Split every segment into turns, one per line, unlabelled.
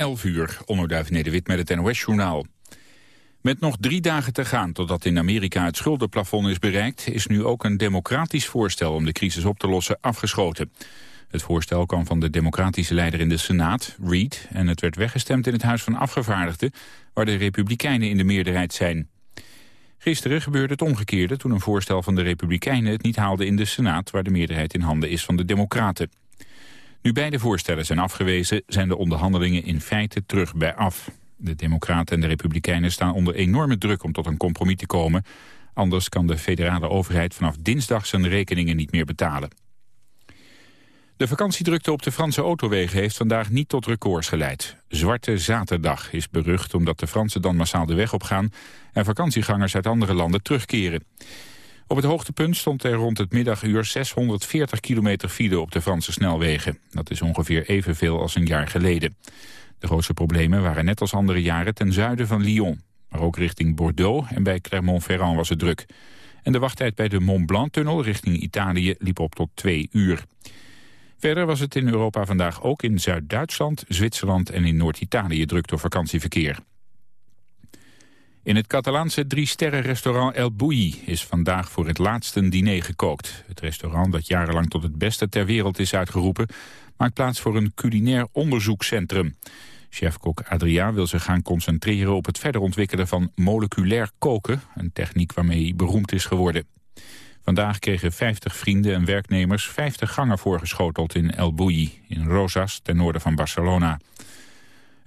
11 uur, onderduif Nederwit met het NOS-journaal. Met nog drie dagen te gaan totdat in Amerika het schuldenplafond is bereikt... is nu ook een democratisch voorstel om de crisis op te lossen afgeschoten. Het voorstel kwam van de democratische leider in de Senaat, Reid... en het werd weggestemd in het Huis van Afgevaardigden... waar de Republikeinen in de meerderheid zijn. Gisteren gebeurde het omgekeerde toen een voorstel van de Republikeinen... het niet haalde in de Senaat, waar de meerderheid in handen is van de Democraten. Nu beide voorstellen zijn afgewezen, zijn de onderhandelingen in feite terug bij af. De Democraten en de Republikeinen staan onder enorme druk om tot een compromis te komen. Anders kan de federale overheid vanaf dinsdag zijn rekeningen niet meer betalen. De vakantiedrukte op de Franse autowegen heeft vandaag niet tot records geleid. Zwarte Zaterdag is berucht omdat de Fransen dan massaal de weg op gaan... en vakantiegangers uit andere landen terugkeren. Op het hoogtepunt stond er rond het middaguur 640 kilometer file op de Franse snelwegen. Dat is ongeveer evenveel als een jaar geleden. De grootste problemen waren net als andere jaren ten zuiden van Lyon. Maar ook richting Bordeaux en bij Clermont-Ferrand was het druk. En de wachttijd bij de Mont Blanc-tunnel richting Italië liep op tot twee uur. Verder was het in Europa vandaag ook in Zuid-Duitsland, Zwitserland en in Noord-Italië druk door vakantieverkeer. In het Catalaanse drie-sterren-restaurant El Bouilly is vandaag voor het laatst een diner gekookt. Het restaurant dat jarenlang tot het beste ter wereld is uitgeroepen... maakt plaats voor een culinair onderzoekscentrum. Chefkok Adria wil zich gaan concentreren op het verder ontwikkelen van moleculair koken... een techniek waarmee hij beroemd is geworden. Vandaag kregen 50 vrienden en werknemers 50 gangen voorgeschoteld in El Bouilly... in Rosas, ten noorden van Barcelona.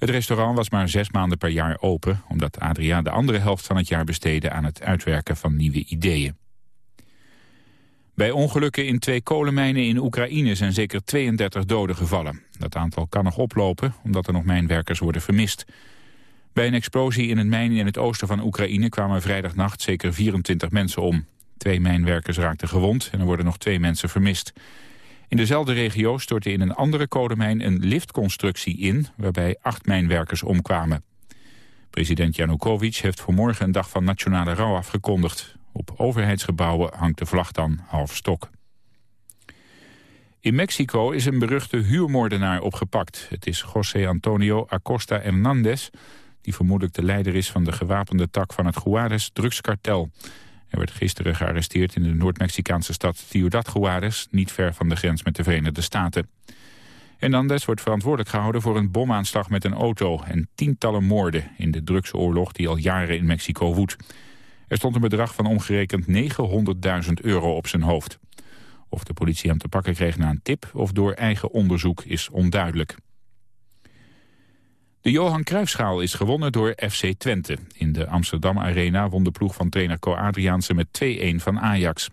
Het restaurant was maar zes maanden per jaar open... omdat Adria de andere helft van het jaar besteedde aan het uitwerken van nieuwe ideeën. Bij ongelukken in twee kolenmijnen in Oekraïne zijn zeker 32 doden gevallen. Dat aantal kan nog oplopen, omdat er nog mijnwerkers worden vermist. Bij een explosie in een mijn in het oosten van Oekraïne kwamen vrijdagnacht zeker 24 mensen om. Twee mijnwerkers raakten gewond en er worden nog twee mensen vermist. In dezelfde regio stortte in een andere kolenmijn een liftconstructie in... waarbij acht mijnwerkers omkwamen. President Janukovic heeft vanmorgen een dag van nationale rouw afgekondigd. Op overheidsgebouwen hangt de vlag dan half stok. In Mexico is een beruchte huurmoordenaar opgepakt. Het is José Antonio Acosta Hernández... die vermoedelijk de leider is van de gewapende tak van het Juarez drugskartel... Hij werd gisteren gearresteerd in de Noord-Mexicaanse stad Ciudad Juarez... niet ver van de grens met de Verenigde Staten. Hernandez wordt verantwoordelijk gehouden voor een bomaanslag met een auto... en tientallen moorden in de drugsoorlog die al jaren in Mexico woedt. Er stond een bedrag van omgerekend 900.000 euro op zijn hoofd. Of de politie hem te pakken kreeg na een tip of door eigen onderzoek is onduidelijk. De Johan Cruijffschaal is gewonnen door FC Twente. In de Amsterdam Arena won de ploeg van trainer Co Adriaanse met 2-1 van Ajax.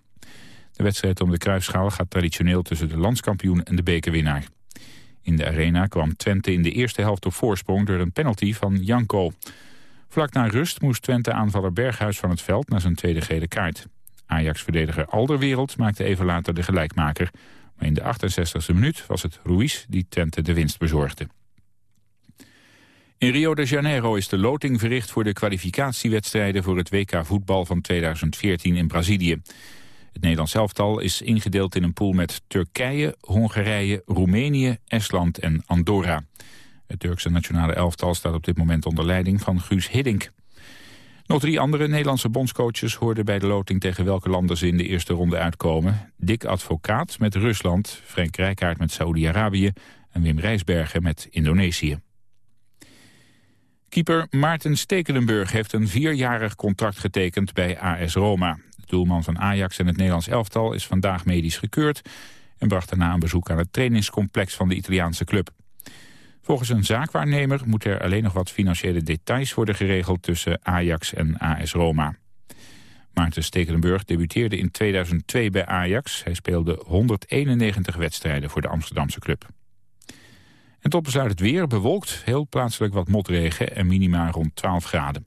De wedstrijd om de Cruijffschaal gaat traditioneel tussen de landskampioen en de bekerwinnaar. In de arena kwam Twente in de eerste helft op voorsprong door een penalty van Janko. Vlak na rust moest Twente aanvaller Berghuis van het veld naar zijn tweede gele kaart. Ajax-verdediger Alderwereld maakte even later de gelijkmaker. Maar in de 68e minuut was het Ruiz die Twente de winst bezorgde. In Rio de Janeiro is de loting verricht voor de kwalificatiewedstrijden voor het WK voetbal van 2014 in Brazilië. Het Nederlands elftal is ingedeeld in een pool met Turkije, Hongarije, Roemenië, Estland en Andorra. Het Turkse nationale elftal staat op dit moment onder leiding van Guus Hiddink. Nog drie andere Nederlandse bondscoaches hoorden bij de loting tegen welke landen ze in de eerste ronde uitkomen. Dick Advocaat met Rusland, Frank Rijkaard met Saoedi-Arabië en Wim Rijsbergen met Indonesië. Keeper Maarten Stekelenburg heeft een vierjarig contract getekend bij AS Roma. De doelman van Ajax en het Nederlands elftal is vandaag medisch gekeurd... en bracht daarna een bezoek aan het trainingscomplex van de Italiaanse club. Volgens een zaakwaarnemer moet er alleen nog wat financiële details worden geregeld tussen Ajax en AS Roma. Maarten Stekelenburg debuteerde in 2002 bij Ajax. Hij speelde 191 wedstrijden voor de Amsterdamse club. En tot besluit het weer, bewolkt, heel plaatselijk wat motregen en minima rond 12 graden.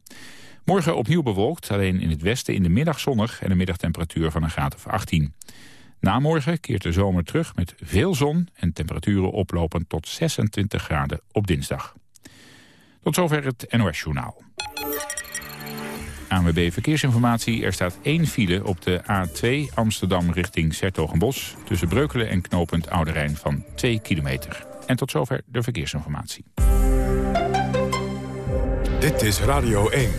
Morgen opnieuw bewolkt, alleen in het westen in de middag zonnig en een middagtemperatuur van een graad of 18. Na morgen keert de zomer terug met veel zon en temperaturen oplopend tot 26 graden op dinsdag. Tot zover het NOS Journaal. ANWB Verkeersinformatie. Er staat één file op de A2 Amsterdam richting Sertogenbos... tussen Breukelen en knooppunt Oude van 2 kilometer. En tot zover de verkeersinformatie.
Dit is Radio 1.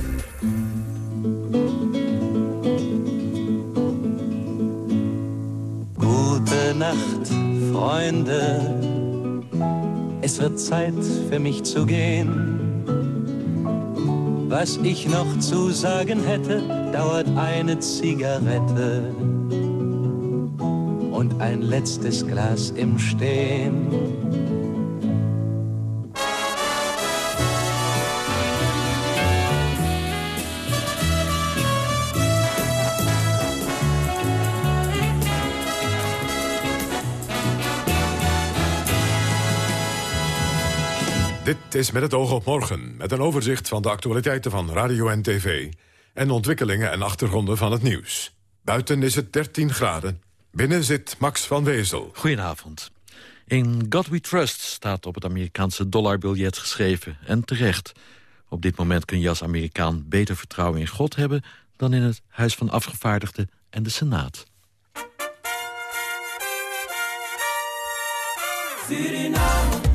Gute Nacht, Freunde. Es wird Zeit für mich zu gehen. Was ich noch zu sagen hätte, dauert eine Zigarette und ein letztes Glas im Stehen.
Dit is met het oog op morgen, met een overzicht van de actualiteiten van radio en tv... en ontwikkelingen en achtergronden van het nieuws. Buiten is het 13 graden. Binnen zit Max van Wezel.
Goedenavond. In God We Trust staat op het Amerikaanse dollarbiljet geschreven. En terecht. Op dit moment kun je als Amerikaan beter vertrouwen in God hebben... dan in het Huis van Afgevaardigden en de Senaat.
Suriname.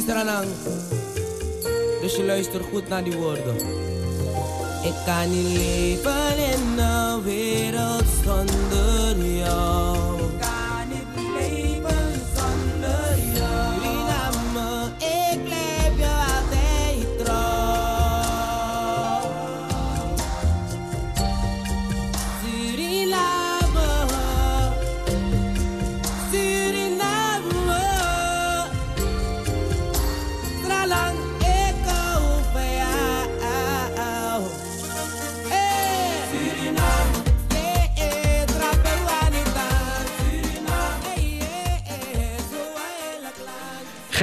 Stranang. Dus je luistert goed naar die woorden. Ik kan niet leven in een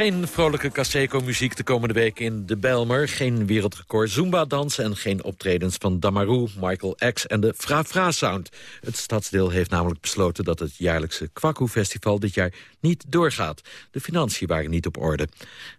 Geen vrolijke Caseco-muziek de komende week in de Belmer. Geen wereldrecord Zumba-dansen en geen optredens van Damaru, Michael X en de Fra Fra Sound. Het stadsdeel heeft namelijk besloten dat het jaarlijkse Kwaku-festival dit jaar niet doorgaat. De financiën waren niet op orde.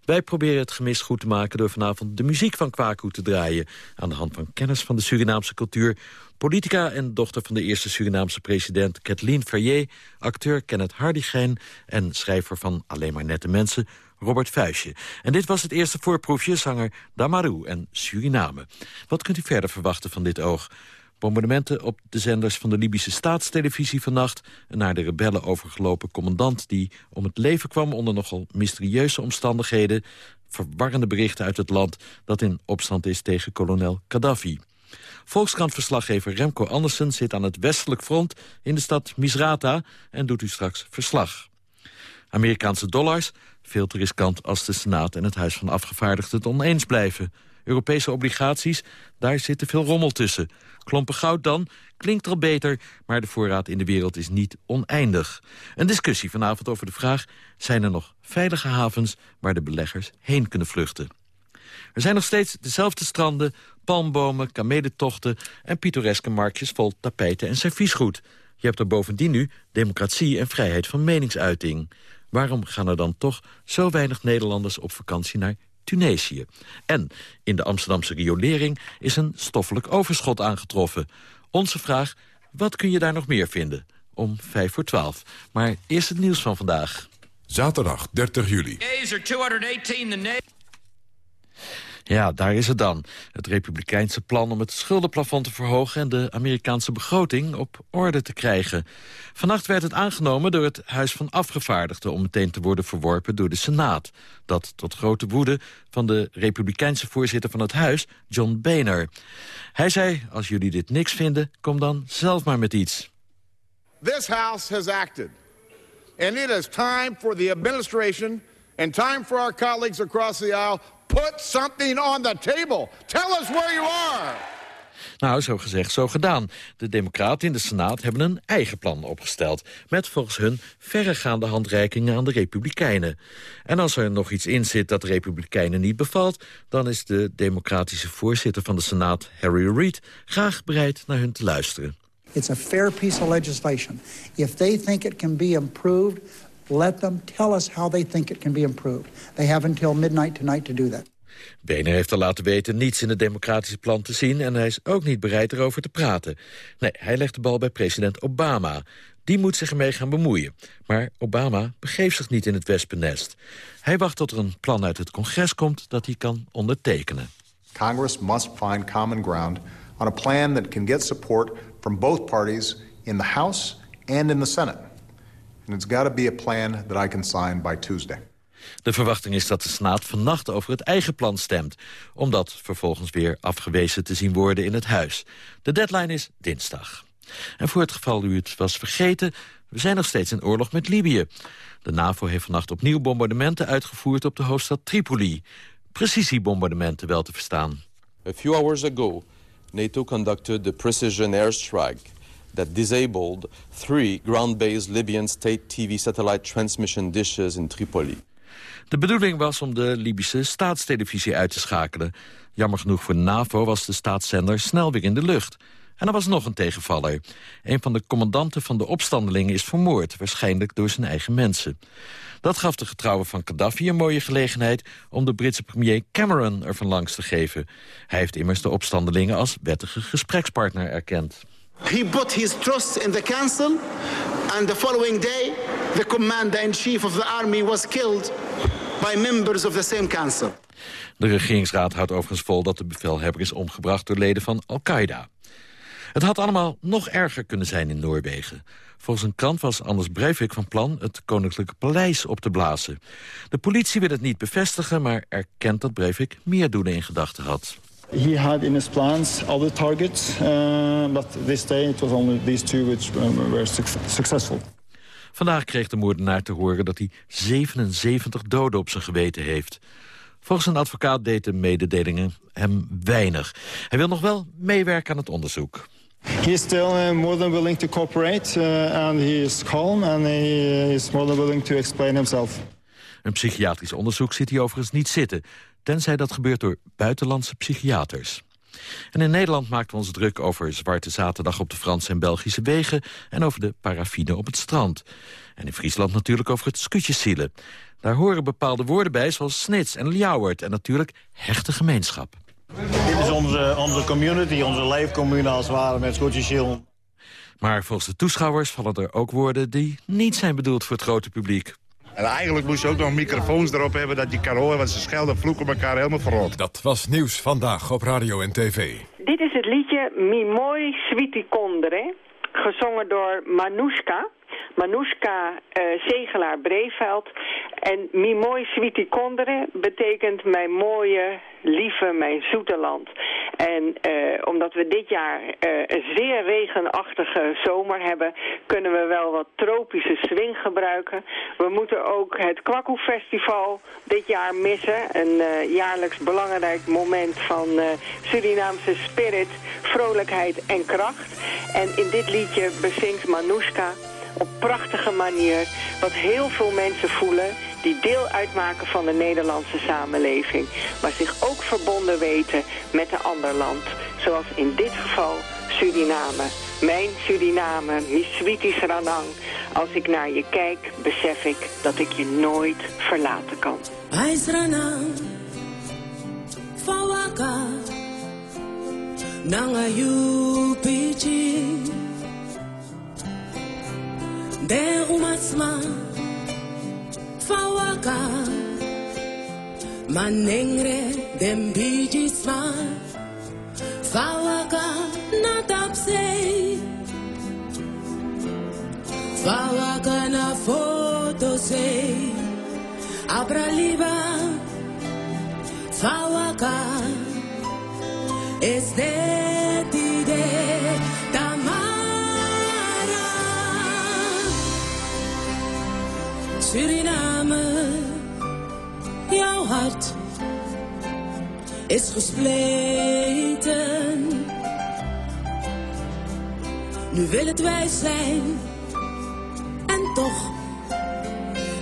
Wij proberen het gemis goed te maken door vanavond de muziek van Kwaku te draaien. Aan de hand van kennis van de Surinaamse cultuur Politica en dochter van de eerste Surinaamse president Kathleen Ferrier... acteur Kenneth Hardigeen en schrijver van Alleen maar nette mensen... Robert Vuijsje. En dit was het eerste voorproefje, zanger Damaru en Suriname. Wat kunt u verder verwachten van dit oog? Bombardementen op de zenders van de Libische staatstelevisie vannacht... een naar de rebellen overgelopen commandant die om het leven kwam... onder nogal mysterieuze omstandigheden. Verwarrende berichten uit het land dat in opstand is tegen kolonel Gaddafi. Volkskrant-verslaggever Remco Andersen zit aan het westelijk front... in de stad Misrata en doet u straks verslag. Amerikaanse dollars, veel te riskant als de Senaat en het Huis van Afgevaardigden het oneens blijven. Europese obligaties, daar zit veel rommel tussen. Klompen goud dan, klinkt al beter, maar de voorraad in de wereld is niet oneindig. Een discussie vanavond over de vraag... zijn er nog veilige havens waar de beleggers heen kunnen vluchten? Er zijn nog steeds dezelfde stranden, palmbomen, kamelentochten... en pittoreske marktjes vol tapijten en serviesgoed. Je hebt er bovendien nu democratie en vrijheid van meningsuiting. Waarom gaan er dan toch zo weinig Nederlanders op vakantie naar Tunesië? En in de Amsterdamse riolering is een stoffelijk overschot aangetroffen. Onze vraag, wat kun je daar nog meer vinden? Om vijf voor twaalf. Maar eerst het nieuws van vandaag.
Zaterdag 30 juli.
Ja, daar is het dan. Het republikeinse plan om het schuldenplafond te verhogen... en de Amerikaanse begroting op orde te krijgen. Vannacht werd het aangenomen door het Huis van Afgevaardigden... om meteen te worden verworpen door de Senaat. Dat tot grote woede van de republikeinse voorzitter van het Huis, John Boehner. Hij zei, als jullie dit niks vinden, kom dan zelf maar met iets.
This House has acted. And it is time for the administration and time for our colleagues across the aisle Put something on the table. Tell us where you are.
Nou, zo gezegd, zo gedaan. De democraten in de Senaat hebben een eigen plan opgesteld... met volgens hun verregaande handreikingen aan de republikeinen. En als er nog iets in zit dat de republikeinen niet bevalt... dan is de democratische voorzitter van de Senaat, Harry Reid... graag bereid naar hun te luisteren.
It's a fair piece of legislation. If they think it can be improved, let them tell us how they think it can be improved. They have until midnight tonight to do that.
Boehner heeft al laten weten niets in het democratische plan te zien... en hij is ook niet bereid erover te praten. Nee, hij legt de bal bij president Obama. Die moet zich ermee gaan bemoeien. Maar Obama begeeft zich niet in het wespennest. Hij wacht tot er een plan uit het congres komt dat hij kan ondertekenen.
Congress must find common ground on a plan that can get support from both parties in the House and in the Senate. And it's got to be a plan that I can sign by Tuesday.
De verwachting is dat de Senaat vannacht over het eigen plan stemt... om dat vervolgens weer afgewezen te zien worden in het huis. De deadline is dinsdag. En voor het geval u het was vergeten... we zijn nog steeds in oorlog met Libië. De NAVO heeft vannacht opnieuw bombardementen uitgevoerd op de hoofdstad Tripoli. Precisiebombardementen wel te verstaan.
A few hours ago, NATO conducted the precision airstrike that disabled three ground-based Libyan state TV satellite transmission dishes in Tripoli.
De bedoeling was om de Libische staatstelevisie uit te schakelen. Jammer genoeg voor NAVO was de staatszender snel weer in de lucht. En er was nog een tegenvaller. Een van de commandanten van de opstandelingen is vermoord... waarschijnlijk door zijn eigen mensen. Dat gaf de getrouwen van Gaddafi een mooie gelegenheid... om de Britse premier Cameron ervan langs te geven. Hij heeft immers de opstandelingen als wettige gesprekspartner erkend.
He put his trust in the council, and the following day, the commander-in-chief of the army was killed by members of the same council.
De regeringsraad houdt overigens vol dat de bevelhebber is omgebracht door leden van Al-Qaeda. Het had allemaal nog erger kunnen zijn in Noorwegen. Volgens een krant was Anders Breivik van plan het Koninklijke Paleis op te blazen. De politie wil het niet bevestigen, maar erkent dat Breivik meer doelen in gedachten had.
He had in his plans other targets, uh, but this day it was only these two which um, were successful.
Vandaag kreeg de moordenaar te horen dat hij 77 doden op zijn geweten heeft. Volgens een advocaat deed de mededelingen hem weinig. Hij wil nog wel meewerken aan het onderzoek.
He is still uh, more than willing to cooperate uh, and he is calm and he is more than willing to explain himself.
Een psychiatrisch onderzoek ziet hij overigens niet zitten tenzij dat gebeurt door buitenlandse psychiaters. En in Nederland maakten we ons druk over Zwarte Zaterdag op de Franse en Belgische wegen... en over de paraffine op het strand. En in Friesland natuurlijk over het skutjesielen. Daar horen bepaalde woorden bij, zoals snits en ljouwert... en natuurlijk hechte gemeenschap.
Dit is onze, onze community, onze leefcommune als het ware met skutjesielen.
Maar volgens de toeschouwers vallen er ook woorden... die niet zijn bedoeld voor het grote publiek.
En eigenlijk moest je ook nog microfoons erop hebben dat je kan horen... want ze schelden vloeken elkaar helemaal verrot.
Dat was Nieuws Vandaag op Radio en TV.
dit is het liedje Mimoy Switi Kondre, gezongen door Manushka. Manushka Zegelaar Breveld. En Switi Kondre betekent mijn mooie, lieve, mijn zoete land. En uh, omdat we dit jaar uh, een zeer regenachtige zomer hebben... kunnen we wel wat tropische swing gebruiken. We moeten ook het Kwaku Festival dit jaar missen. Een jaarlijks belangrijk moment van Surinaamse spirit, vrolijkheid en kracht. En in dit liedje bezingt Manushka op prachtige manier wat heel veel mensen voelen die deel uitmaken van de Nederlandse samenleving, maar zich ook verbonden weten met een ander land, zoals in dit geval Suriname. Mijn Suriname, Miswiti Ranang. Als ik naar je kijk, besef ik dat ik je nooit verlaten kan. De umasma fawaka. Manengre dembijisma fawaka natapse. Fawaka na foto se abraliba. Fawaka es de Suriname, jouw hart is gespleten. Nu wil het wij zijn en toch,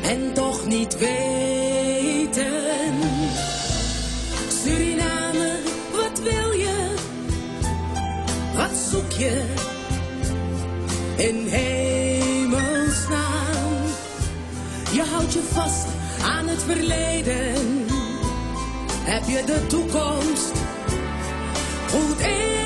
en toch niet weten. Suriname, wat wil je? Wat zoek je in vast aan het verleden. Heb je de toekomst goed ingeschat?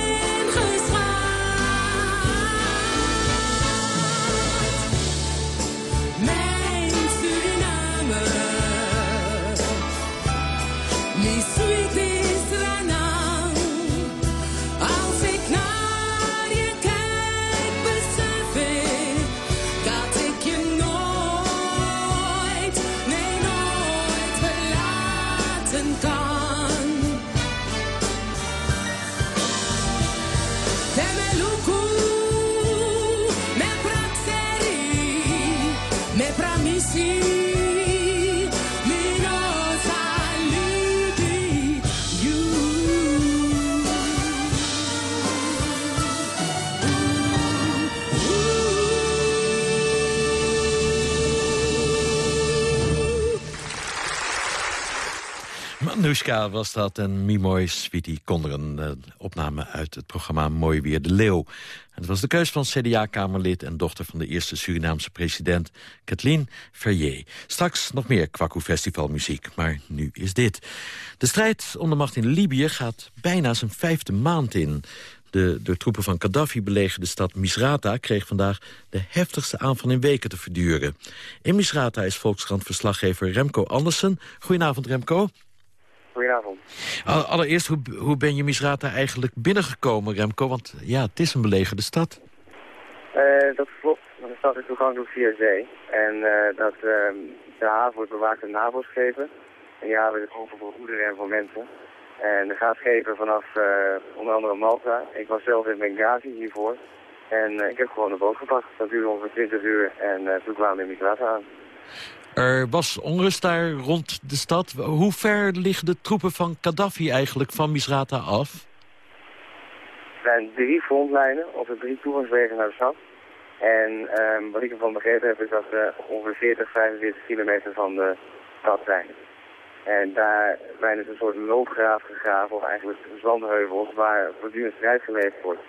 Nuska was dat en Mimoy Sweetie Konderen. Een opname uit het programma Mooi Weer de Leeuw. Het was de keus van CDA-kamerlid en dochter van de eerste Surinaamse president... Kathleen Ferrier. Straks nog meer Kwaku Festivalmuziek, maar nu is dit. De strijd om de macht in Libië gaat bijna zijn vijfde maand in. De door troepen van Gaddafi belegerde stad Misrata kreeg vandaag de heftigste aanval in weken te verduren. In Misrata is Volkskrant-verslaggever Remco Andersen. Goedenavond Remco.
Goedenavond.
Allereerst, hoe, hoe ben je Misrata eigenlijk binnengekomen, Remco? Want ja, het is een belegerde stad.
Uh, dat klopt. De stad is toegankelijk via zee. En uh, dat, uh, de haven wordt bewaakt door NAVO-schepen. En die haven is open voor goederen en voor mensen. En de gaat schepen vanaf onder andere Malta. Ik was zelf in Benghazi hiervoor. En ik heb gewoon een boot gepakt. Dat duurde ongeveer 20 uur en toen kwamen we in Misrata aan.
Er was onrust daar rond de stad. Hoe ver liggen de troepen van Gaddafi eigenlijk van Misrata af?
Er zijn drie frontlijnen op de drie toegangswegen naar de stad. En um, wat ik ervan begrepen heb is dat we ongeveer 40, 45 kilometer van de stad zijn. En daar zijn dus een soort loopgraaf gegraven, of eigenlijk zandheuvels, waar voortdurend strijd geleverd wordt.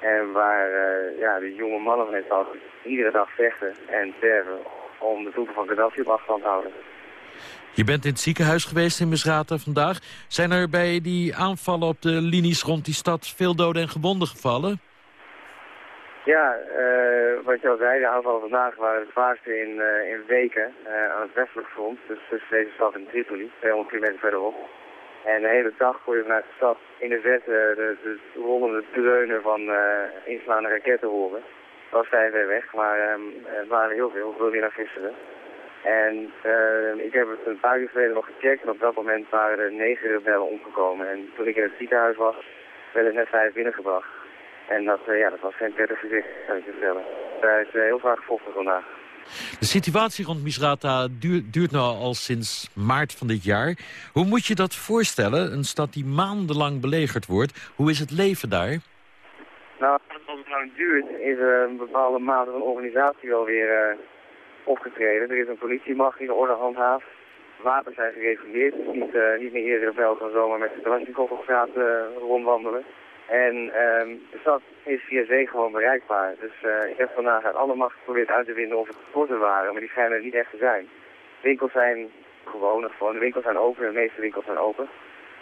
En waar uh, ja, de jonge mannen van het stad iedere dag vechten en sterven om de troepen van Gaddafi op afstand te houden.
Je bent in het ziekenhuis geweest in Misrata vandaag. Zijn er bij die aanvallen op de linies rond die stad veel doden en gewonden gevallen?
Ja, uh, wat je al zei, de aanvallen vandaag waren het vaakste in, uh, in weken uh, aan het westelijk front. Dus tussen deze stad en Tripoli, 200 kilometer verderop. En de hele dag kon je vanuit de stad in de verte de, de rollende dreunen van inslaande raketten horen. Was vrij ver weg, maar um, er waren heel veel. Weer naar gisteren. En uh, ik heb het een paar uur geleden nog gecheckt. En op dat moment waren er negen rebellen omgekomen. En toen ik in het ziekenhuis was, werden er net vijf binnengebracht. En dat, uh, ja, dat was geen prettig gezicht, kan ik je vertellen. Daar is uh, heel vaak gevochten vandaag.
De situatie rond Misrata duurt, duurt nu al sinds maart van dit jaar. Hoe moet je dat voorstellen? Een stad die maandenlang belegerd wordt. Hoe is het leven daar?
Nou, het lang duurt, is er een bepaalde mate van organisatie wel weer uh, opgetreden. Er is een politiemacht die de orde handhaaft. Wapens zijn gereguleerd. Niet, uh, niet meer iedere rebel kan zomaar met de Kalashnikov op straat rondwandelen. En um, de stad is via zee gewoon bereikbaar. Dus ik heb vandaag uit alle macht geprobeerd uit te vinden of het tekorten waren, maar die schijnen er niet echt te zijn. Winkels zijn gewoon, gewoon, de winkels zijn open, de meeste winkels zijn open.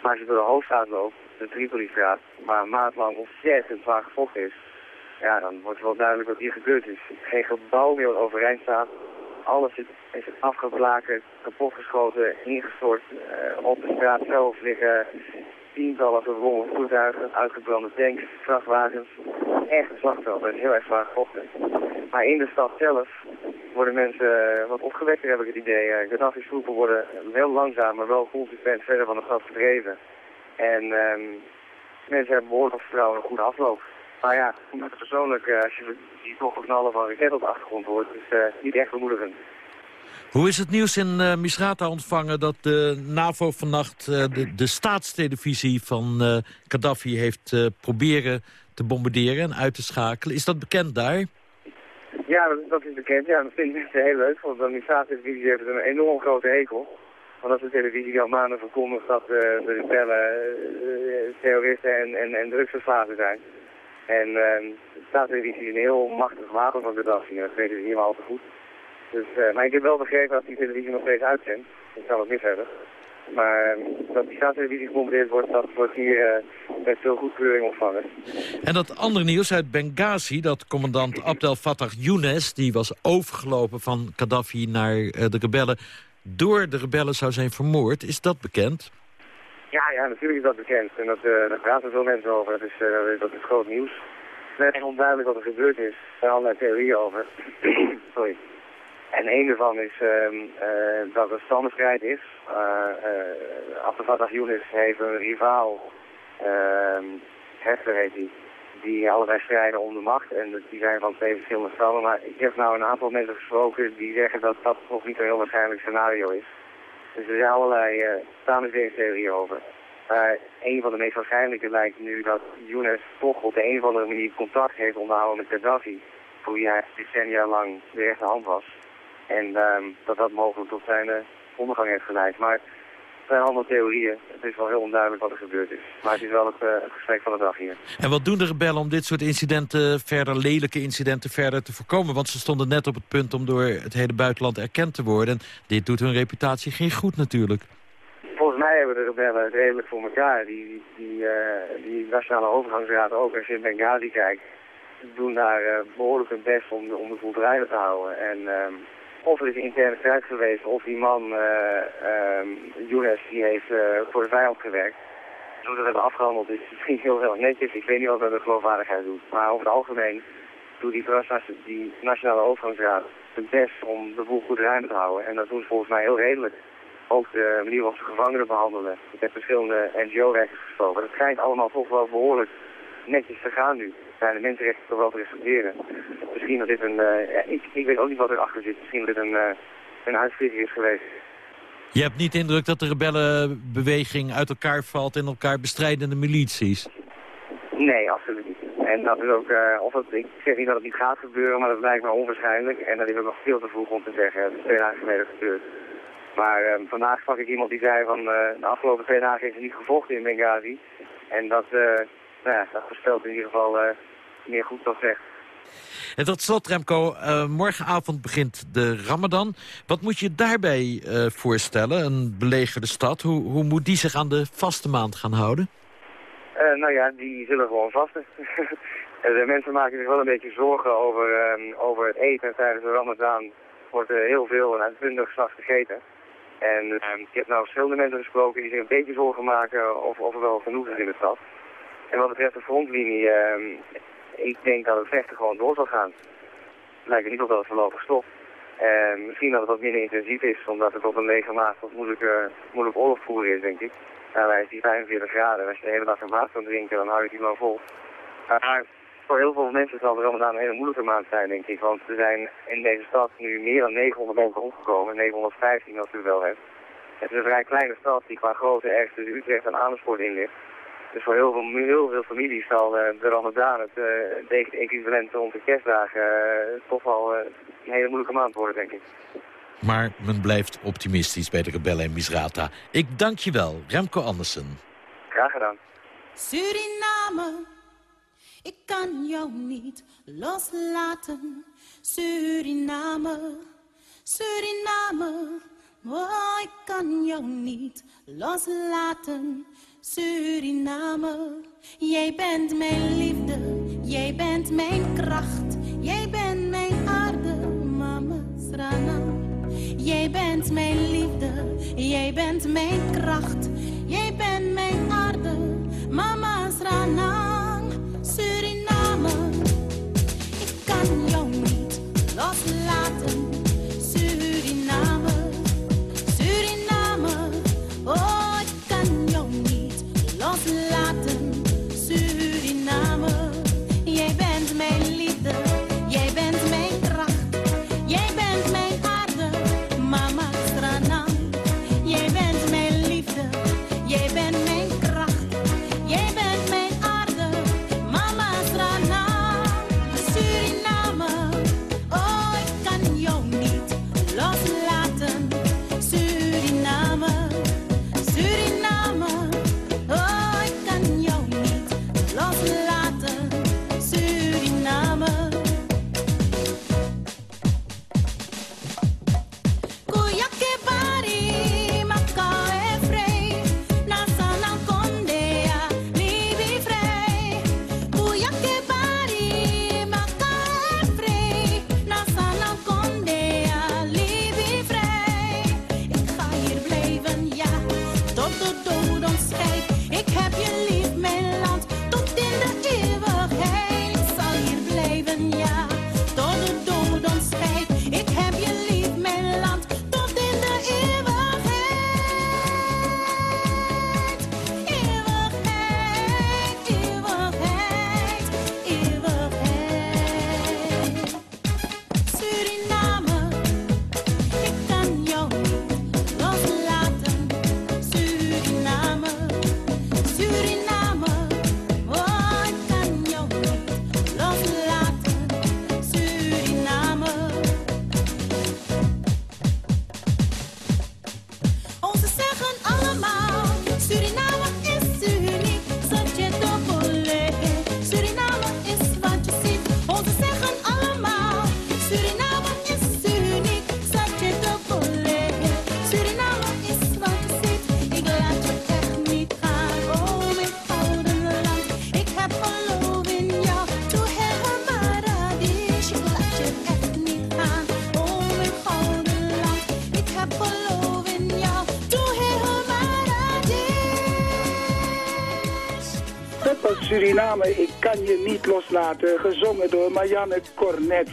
Maar als je door de hoofdstraat loopt, de Tripoli-straat, waar een maand lang ontzettend zwaar gevochten is, ja, dan wordt wel duidelijk wat hier gebeurd is. Geen gebouw meer overeind staat. Alles is, afgeblaken, kapotgeschoten, ingestort. Uh, op de straat zelf liggen tientallen verwongen voertuigen, uitgebrande tanks, vrachtwagens. Echt een slagveld, dat is heel erg zwaar gevochten. Maar in de stad zelf worden mensen wat opgewekter, heb ik het idee. Uh, Gaddafi's troepen worden heel langzaam, maar wel consequent verder van de stad gedreven. En um, mensen hebben behoorlijk vertrouwen een goede afloop. Maar ja, persoonlijk, uh, als je die toch knallen van raket op de achtergrond hoort, is uh, niet echt bemoedigend.
Hoe is het nieuws in uh, Misrata ontvangen dat de NAVO vannacht uh, de, de staatstelevisie van uh, Gaddafi heeft proberen te bombarderen en uit te schakelen? Is dat bekend daar?
Ja, dat, dat is bekend. Ja, dat vind ik heel leuk. Want de staatstelevisie heeft een enorm grote hekel. Want dat is de televisie al maanden verkondigt dat de rebellen terroristen en, en, en drugsverslaven zijn. En de staatstelevisie is een heel machtig wapen van Gaddafi. Dat weten ze niet maar al te goed. Dus, uh, maar ik heb wel begrepen dat die televisie nog steeds uitzendt. Ik zal het mis hebben. Maar uh, dat die staatstelevisie gebombardeerd wordt, dat wordt hier uh, met veel goedkeuring ontvangen.
En dat andere nieuws uit Benghazi, dat commandant Abdel Fattah Younes... die was overgelopen van Gaddafi naar de rebellen... door de rebellen zou zijn vermoord. Is dat bekend?
Ja, ja, natuurlijk is dat bekend. En dat, daar praten veel mensen over. Dat is, dat is groot nieuws. Het is onduidelijk wat er gebeurd is. Er zijn allerlei theorieën over. Sorry. En een daarvan is uh, uh, dat het standstrijd is. Uh, Fattah Younes heeft een rivaal, ehm, Hefter heet hij, die allebei strijden om de macht. En die zijn van twee verschillende stammen. Maar ik heb nou een aantal mensen gesproken die zeggen dat dat nog niet een heel waarschijnlijk scenario is. Dus er zijn allerlei uh, samenlevingstheorieën over. Maar een van de meest waarschijnlijke lijkt nu dat Younes toch op de een of andere manier contact heeft onderhouden met Gaddafi. Voor wie hij decennia lang de rechterhand was. En um, dat dat mogelijk tot zijn uh, ondergang heeft geleid. Maar het zijn allemaal theorieën. Het is wel heel onduidelijk wat er gebeurd is. Maar het is wel het, uh, het gesprek van de dag hier.
En wat doen de rebellen om dit soort incidenten verder, lelijke incidenten verder te voorkomen? Want ze stonden net op het punt om door het hele buitenland erkend te worden. En dit doet hun reputatie geen goed natuurlijk.
Volgens mij hebben de rebellen het redelijk voor elkaar. Die, die, die, uh, die nationale overgangsraad ook, als je in Benghazi kijkt, doen daar uh, behoorlijk hun best om de, om de boel te houden. En um, of er is interne strijd geweest, of die man, uh, die heeft uh, voor de vijand gewerkt. Hoe dat hebben afgehandeld is misschien heel heel netjes. Ik weet niet wat dat de geloofwaardigheid doet. Maar over het algemeen doet die, die Nationale Overgangsraad het best om de boel goed ruim te houden. En dat doen ze volgens mij heel redelijk. Ook de manier waarop ze gevangenen behandelen. Ik heb verschillende NGO-werkers gesproken. Dat schijnt allemaal toch wel behoorlijk netjes te gaan nu. Zijn de mensenrechten toch wel te respecteren. Misschien dat dit een... Uh, ja, ik, ik weet ook niet wat erachter zit. Misschien dat dit een, uh, een uitvlieging is geweest.
Je hebt niet de indruk dat de rebellenbeweging uit elkaar valt in elkaar bestrijdende milities?
Nee, absoluut niet. En dat is ook, uh, of het, ik zeg niet dat het niet gaat gebeuren, maar dat lijkt me onwaarschijnlijk. En dat is ook nog veel te vroeg om te zeggen. Het is twee dagen geleden gebeurd. Maar vandaag sprak ik iemand die zei van uh, de afgelopen twee dagen heeft er niet gevochten in Benghazi. En dat, nou ja, dat voorspelt in ieder geval meer goed dan slecht.
En tot slot, Remco, uh, morgenavond begint de Ramadan. Wat moet je daarbij uh, voorstellen, een belegerde stad? Hoe, hoe moet die zich aan de vaste maand gaan houden?
Uh, nou ja, die zullen gewoon vasten. de mensen maken zich wel een beetje zorgen over, over het eten. Tijdens de Ramadan wordt er heel veel en uitbundig s'nachts gegeten. En ehm, ik heb nou verschillende mensen gesproken die zich een beetje zorgen maken of, of er wel genoeg is in de stad. En wat betreft de frontlinie, ehm, ik denk dat het vechten gewoon door zal gaan. Het lijkt er niet op dat het voorlopig stopt. En misschien dat het wat minder intensief is, omdat het op een lege maat wat moeilijk, moeilijk oorlog voeren is, denk ik. Daarbij is die 45 graden. En als je de hele dag een water kan drinken, dan hou je die maar vol. Maar voor heel veel mensen zal de Ramadan een hele moeilijke maand zijn, denk ik. Want er zijn in deze stad nu meer dan 900 mensen omgekomen. 915 als u wel hebt. Het is een vrij kleine stad die qua grootte ergens tussen Utrecht en Amersfoort in ligt. Dus voor heel veel, heel veel families zal uh, de Ramadan, het uh, equivalent rond de kerstdagen, uh, toch wel een hele moeilijke maand worden, denk ik.
Maar men blijft optimistisch bij de rebellen in Misrata. Ik dank je wel, Remco Andersen.
Graag gedaan.
Suriname, ik kan jou niet loslaten. Suriname, Suriname, oh, ik kan jou niet loslaten. Suriname, jij bent mijn liefde, jij bent mijn kracht, jij bent mijn aarde, mama Srana. Jij bent mijn liefde, jij bent mijn kracht, jij bent mijn aarde, mama Sranang, Suriname, ik kan je niet loslaten.
Gezongen door Marianne Cornet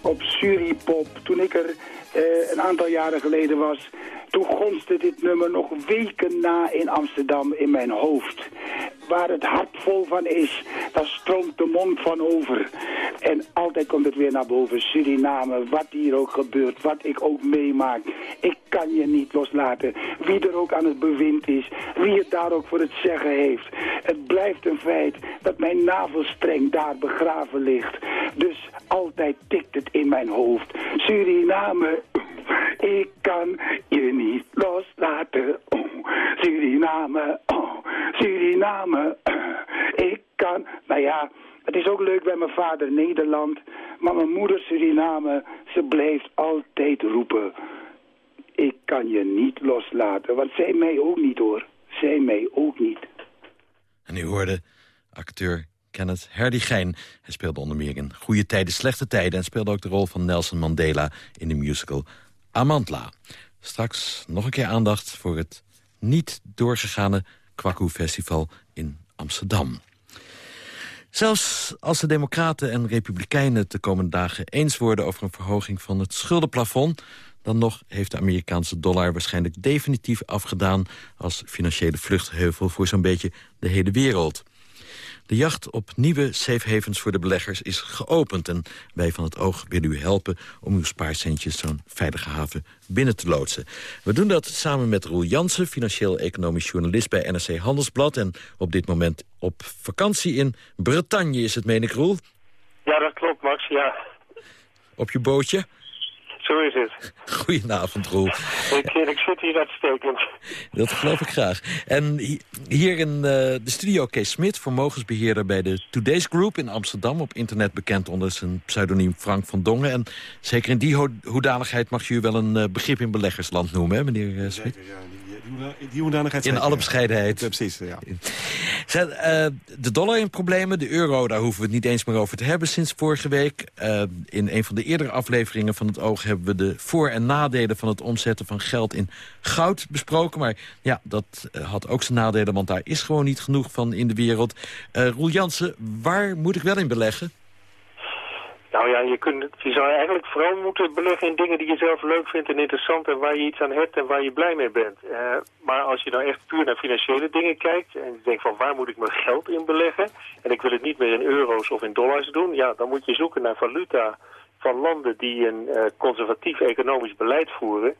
op Suripop. Toen ik er eh, een aantal jaren geleden was, toen gonste dit nummer nog weken na in Amsterdam in mijn hoofd. Waar het hart vol van is, daar stroomt de mond van over. En altijd komt het weer naar boven. Suriname, wat hier ook gebeurt, wat ik ook meemaak. Ik kan je niet loslaten. Wie er ook aan het bewind is, wie het daar ook voor het zeggen heeft. Het blijft een feit dat mijn navelstreng daar begraven ligt. Dus altijd tikt het in mijn hoofd. Suriname, ik kan je niet loslaten. Suriname, Suriname, ik Nou ja, het is ook leuk bij mijn vader Nederland. Maar mijn moeder Suriname, ze blijft altijd roepen. Ik kan je niet loslaten. Want zij mij ook niet hoor. Zij mij ook niet.
En u hoorde acteur Kenneth Herdigijn. Hij speelde onder meer in Goede Tijden, Slechte Tijden... en speelde ook de rol van Nelson Mandela in de musical Amantla. Straks nog een keer aandacht voor het niet doorgegane Kwaku Festival in Amsterdam. Zelfs als de Democraten en Republikeinen de komende dagen eens worden... over een verhoging van het schuldenplafond... dan nog heeft de Amerikaanse dollar waarschijnlijk definitief afgedaan... als financiële vluchtheuvel voor zo'n beetje de hele wereld. De jacht op nieuwe safe havens voor de beleggers is geopend... en wij van het Oog willen u helpen om uw spaarcentjes... zo'n veilige haven binnen te loodsen. We doen dat samen met Roel Jansen, financieel-economisch journalist... bij NRC Handelsblad en op dit moment op vakantie in Bretagne is het, meen ik, Roel?
Ja, dat klopt, Max, ja.
Op je bootje?
Zo is het.
Goedenavond, Roel.
Ik, ik zit hier uitstekend.
Dat geloof ik graag. En hi- hier in eh, de studio Kees Smit, vermogensbeheerder bij de Today's Group in Amsterdam. Op internet bekend onder zijn pseudoniem Frank van Dongen. En zeker in die ho- hoedanigheid mag je u wel een eh, begrip in beleggersland noemen, hè, meneer eh, Smit?
Die hoedanigheid
In alle bescheidenheid.
Ja, precies, ja.
Zijn, eh, de dollar in problemen, de euro, daar hoeven we het niet eens meer over te hebben sinds vorige week. Eh, in een van de eerdere afleveringen van het Oog hebben we de voor- en nadelen van het omzetten van geld in goud besproken. Maar ja, dat eh, had ook zijn nadelen, want daar is gewoon niet genoeg van in de wereld. Roel Jansen, waar moet ik wel in beleggen?
Nou ja, je, kunt, je zou eigenlijk vooral moeten beleggen in dingen die je zelf leuk vindt en interessant en waar je iets aan hebt en waar je blij mee bent. Eh, maar als je nou echt puur naar financiële dingen kijkt en je denkt van waar moet ik mijn geld in beleggen en ik wil het niet meer in euro's of in dollars doen, ja, dan moet je zoeken naar valuta van landen die een eh, conservatief economisch beleid voeren.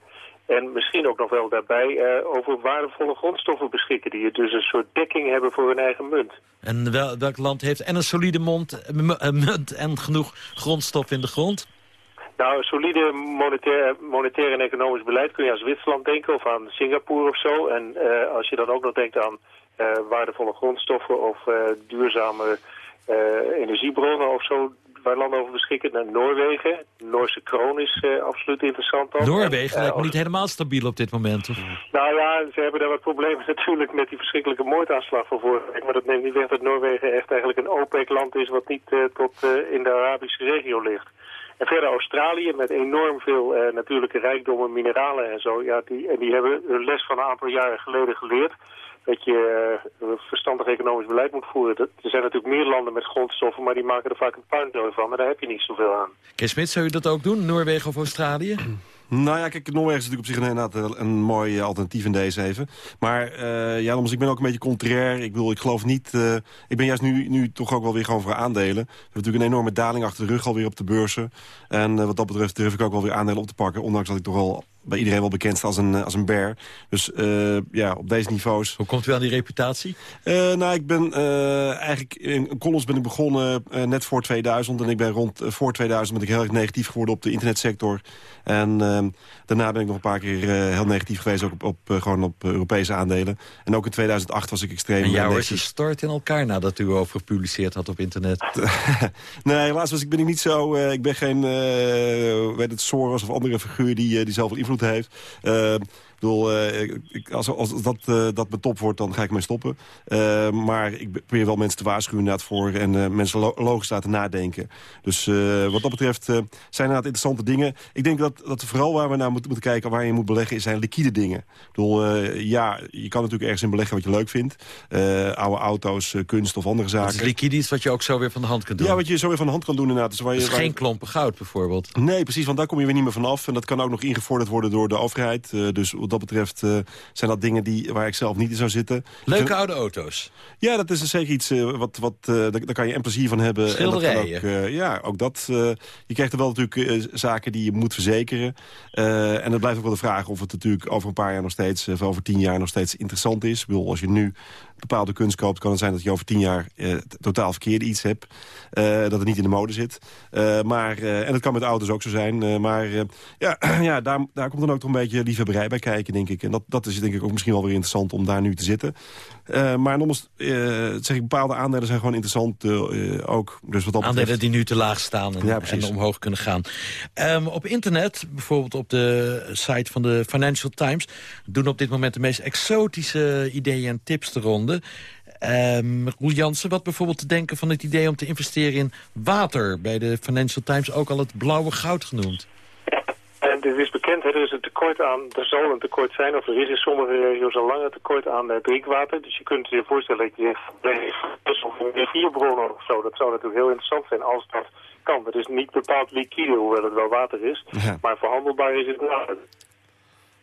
En misschien ook nog wel daarbij eh, over waardevolle grondstoffen beschikken die dus een soort dekking hebben voor hun eigen munt.
En wel, welk land heeft en een solide mond, eh, eh, munt en genoeg grondstof in de grond?
Nou, solide monetair, monetair en economisch beleid kun je aan Zwitserland denken of aan Singapore of zo. En als je dan ook nog denkt aan waardevolle grondstoffen of duurzame energiebronnen of zo, waar landen over beschikken. Naar Noorwegen. De Noorse kroon is eh, absoluut interessant. ook.
Noorwegen
En,
lijkt
eh,
me niet helemaal stabiel op dit moment. Of?
nou ja, ze hebben daar wat problemen natuurlijk met die verschrikkelijke moordaanslag van vorige week. Maar dat neemt niet weg dat Noorwegen echt eigenlijk een OPEC-land is wat niet eh, tot in de Arabische regio ligt. En verder Australië met enorm veel eh, natuurlijke rijkdommen, mineralen en zo. Ja, die, en die hebben hun les van een aantal jaren geleden geleerd. Dat je eh, verstandig economisch beleid moet voeren. Er zijn natuurlijk meer landen met grondstoffen, maar die maken er vaak een puinzooi van. Maar daar heb je niet zoveel aan.
Kees Smit, zou u dat ook doen? Noorwegen of Australië?
Nou ja, kijk, Noorwegen is natuurlijk op zich een, inderdaad een, een mooi eh, alternatief in deze even. Maar eh ja, ik ben ook een beetje contrair. Ik bedoel, ik geloof niet... eh, ik ben juist nu, nu toch ook wel weer gewoon voor aandelen. We hebben natuurlijk een enorme daling achter de rug alweer op de beurzen. En eh, wat dat betreft durf ik ook wel weer aandelen op te pakken. Ondanks dat ik toch wel bij iedereen wel bekend als een, eh, als een bear. Dus eh, ja, op deze niveaus...
Hoe komt u aan die reputatie?
Eh, nou, ik ben eigenlijk in Columns ben ik begonnen net voor 2000. En ik ben rond voor 2000 ben ik heel erg negatief geworden op de internetsector. En ehm, daarna ben ik nog een paar keer heel negatief geweest, ook op, op, gewoon op Europese aandelen. En ook in 2008 was ik extreem
En jouw is
negatief.
gestort in elkaar nadat u over gepubliceerd had op internet.
nee, helaas was ik, ben ik niet zo... ik ben geen, weet het, Soros of andere figuur die, die zoveel invloed heeft. Eh, ik bedoel, ik, als, als dat, eh, dat top wordt, dan ga ik mee stoppen. Eh, maar ik probeer wel mensen te waarschuwen inderdaad voor... en mensen lo- logisch laten nadenken. Dus wat dat betreft zijn inderdaad interessante dingen. Ik denk dat, dat vooral waar we naar moeten, moeten kijken... waar je moet beleggen, zijn liquide dingen. Ik bedoel, ja, je kan natuurlijk ergens in beleggen wat je leuk vindt. Oude auto's, kunst of andere zaken.
is liquide iets wat je ook zo weer van de hand kunt doen.
Ja, wat je zo weer van de hand kan doen inderdaad. Dus waar je,
Dus
je-
geen klompen goud bijvoorbeeld.
Nee, precies, want daar kom je weer niet meer vanaf. En dat kan ook nog ingevorderd worden door de overheid. Dus wat dat betreft eh, zijn dat dingen die, waar ik zelf niet in zou zitten.
Leuke oude auto's.
Ja, dat is zeker iets eh, wat, wat eh, daar, daar kan je en plezier van hebben. En dat
Schilderijen.
Ook, ja, ook dat. je krijgt er wel natuurlijk zaken die je moet verzekeren. En het blijft ook wel de vraag of het natuurlijk over een paar jaar nog steeds... of over tien jaar nog steeds interessant is. Ik bedoel, als je nu bepaalde kunst koopt... kan het zijn dat je over tien jaar eh, totaal verkeerde iets hebt. eh, dat het niet in de mode zit. Eh, maar, eh, en dat kan met auto's ook zo zijn. eh, maar eh, ja, ja daar, daar komt dan ook toch een beetje liefhebberij bij kijken, denk ik. En dat, dat is denk ik ook misschien wel weer interessant om daar nu te zitten. Eh, maar nogmaals, eh, zeg ik, bepaalde aandelen zijn gewoon interessant eh, ook. Dus wat dat
Aandelen
betreft...
die nu te laag staan en,
Ja,
en omhoog kunnen gaan. Ehm, op internet, bijvoorbeeld op de site van de Financial Times... doen op dit moment de meest exotische ideeën en tips de ronde. Ehm Roel Jansen, wat bijvoorbeeld te denken van het idee om te investeren in water... bij de Financial Times ook al het blauwe goud genoemd.
En dit is bekend, hè, er is een tekort aan, er zal een tekort zijn, of er is in sommige regio's al lang een tekort aan eh, drinkwater. Dus je kunt je voorstellen dat je zegt, of een rivierbron of zo, dat zou natuurlijk heel interessant zijn als dat kan. Het is niet bepaald liquide, hoewel het wel water is, maar verhandelbaar is het water.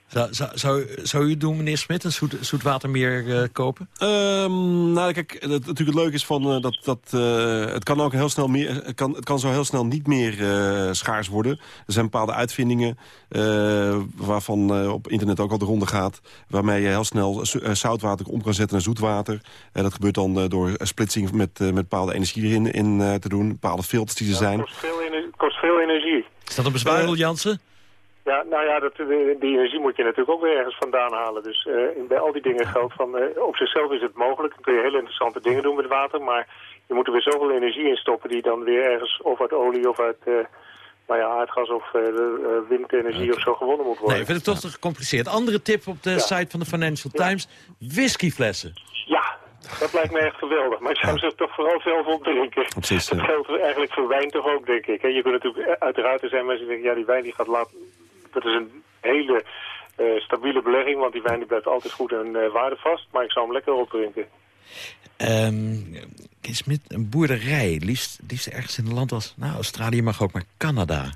Zou, zou, zou, zou u doen, meneer Smit, een zoet, zoetwatermeer eh, kopen?
Ehm, nou, kijk, het, natuurlijk het leuke is van eh, dat, dat eh, het kan ook heel snel meer, het kan, het kan zo heel snel niet meer eh, schaars worden. Er zijn bepaalde uitvindingen eh, waarvan op internet ook al de ronde gaat, waarmee je heel snel zo- zoutwater om kan zetten naar zoetwater. En dat gebeurt dan eh, door splitsing met, met bepaalde energie erin in, eh, te doen, bepaalde filters die er zijn.
kost veel, ener- kost veel energie.
Is dat een bezwaar, Jansen?
Ja, nou ja, dat, die die energie moet je natuurlijk ook weer ergens vandaan halen. Dus eh, bij al die dingen geldt van, eh, op zichzelf is het mogelijk. Dan kun je hele interessante dingen doen met water. Maar je moet er weer zoveel energie in stoppen die dan weer ergens of uit olie of uit... eh, nou ja, aardgas of eh, de, eh, windenergie of zo gewonnen moet worden.
Nee, ik vind het toch te gecompliceerd. Andere tip op de site van de Financial Times. Whiskyflessen.
Ja, dat lijkt me echt geweldig. Maar ik zou ze toch vooral zelf opdrinken.
Precies,
Dat geldt eigenlijk voor wijn toch ook, denk ik. Je kunt natuurlijk, eh, uiteraard er zijn mensen die denken, ja, die wijn die gaat laten... Dat is een hele eh, stabiele belegging, want die wijn die blijft altijd goed en eh, waardevast. Maar ik zou hem lekker opdrinken.
Ehm Kees Smit, een boerderij. Liefst, liefst ergens in een land als... Nou, Australië mag ook, maar Canada.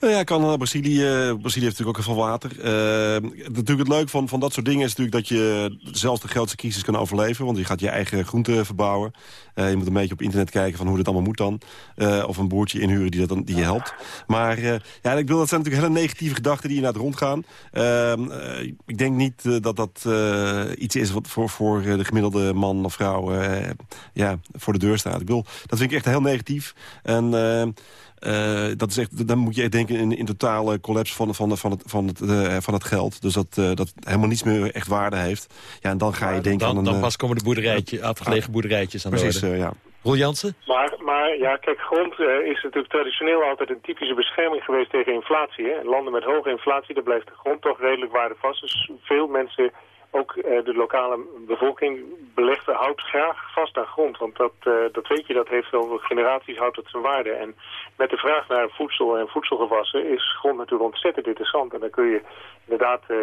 Nou ja, Canada, Brazilië. Brazilië heeft natuurlijk ook heel veel water. Eh, natuurlijk het leuke van, van dat soort dingen is natuurlijk dat je zelfs de grootste crisis kan overleven. Want je gaat je eigen groenten verbouwen. Eh, je moet een beetje op internet kijken van hoe dit allemaal moet dan. Eh, of een boertje inhuren die, dat dan, die je helpt. Maar eh, ja, ik bedoel, dat zijn natuurlijk hele negatieve gedachten die inderdaad rondgaan. Ehm, eh, ik denk niet eh, dat dat eh, iets is wat voor, voor eh, de gemiddelde man of vrouw eh, ja, voor de deur staat. Ik bedoel, dat vind ik echt heel negatief. En... eh, dat is echt, dan moet je echt denken in, in totale collapse van, van, van, het, van, het, eh, van het geld. Dus dat, eh, dat helemaal niets meer echt waarde heeft. Ja, en dan ga je denken
Dan,
aan een...
dan pas komen de boerderijtje, afgelegen boerderijtjes aan
Precies,
de orde.
ja.
Roel Jansen?
Maar, maar ja, kijk, grond is natuurlijk traditioneel altijd een typische bescherming geweest tegen inflatie. Hè? Landen met hoge inflatie, daar blijft de grond toch redelijk waardevast. Dus veel mensen, ook eh, de lokale bevolking, belegt, houdt graag vast aan grond. Want dat, eh, dat weet je, dat heeft over generaties houdt het zijn waarde. En met de vraag naar voedsel en voedselgewassen is grond natuurlijk ontzettend interessant. En dan kun je inderdaad eh,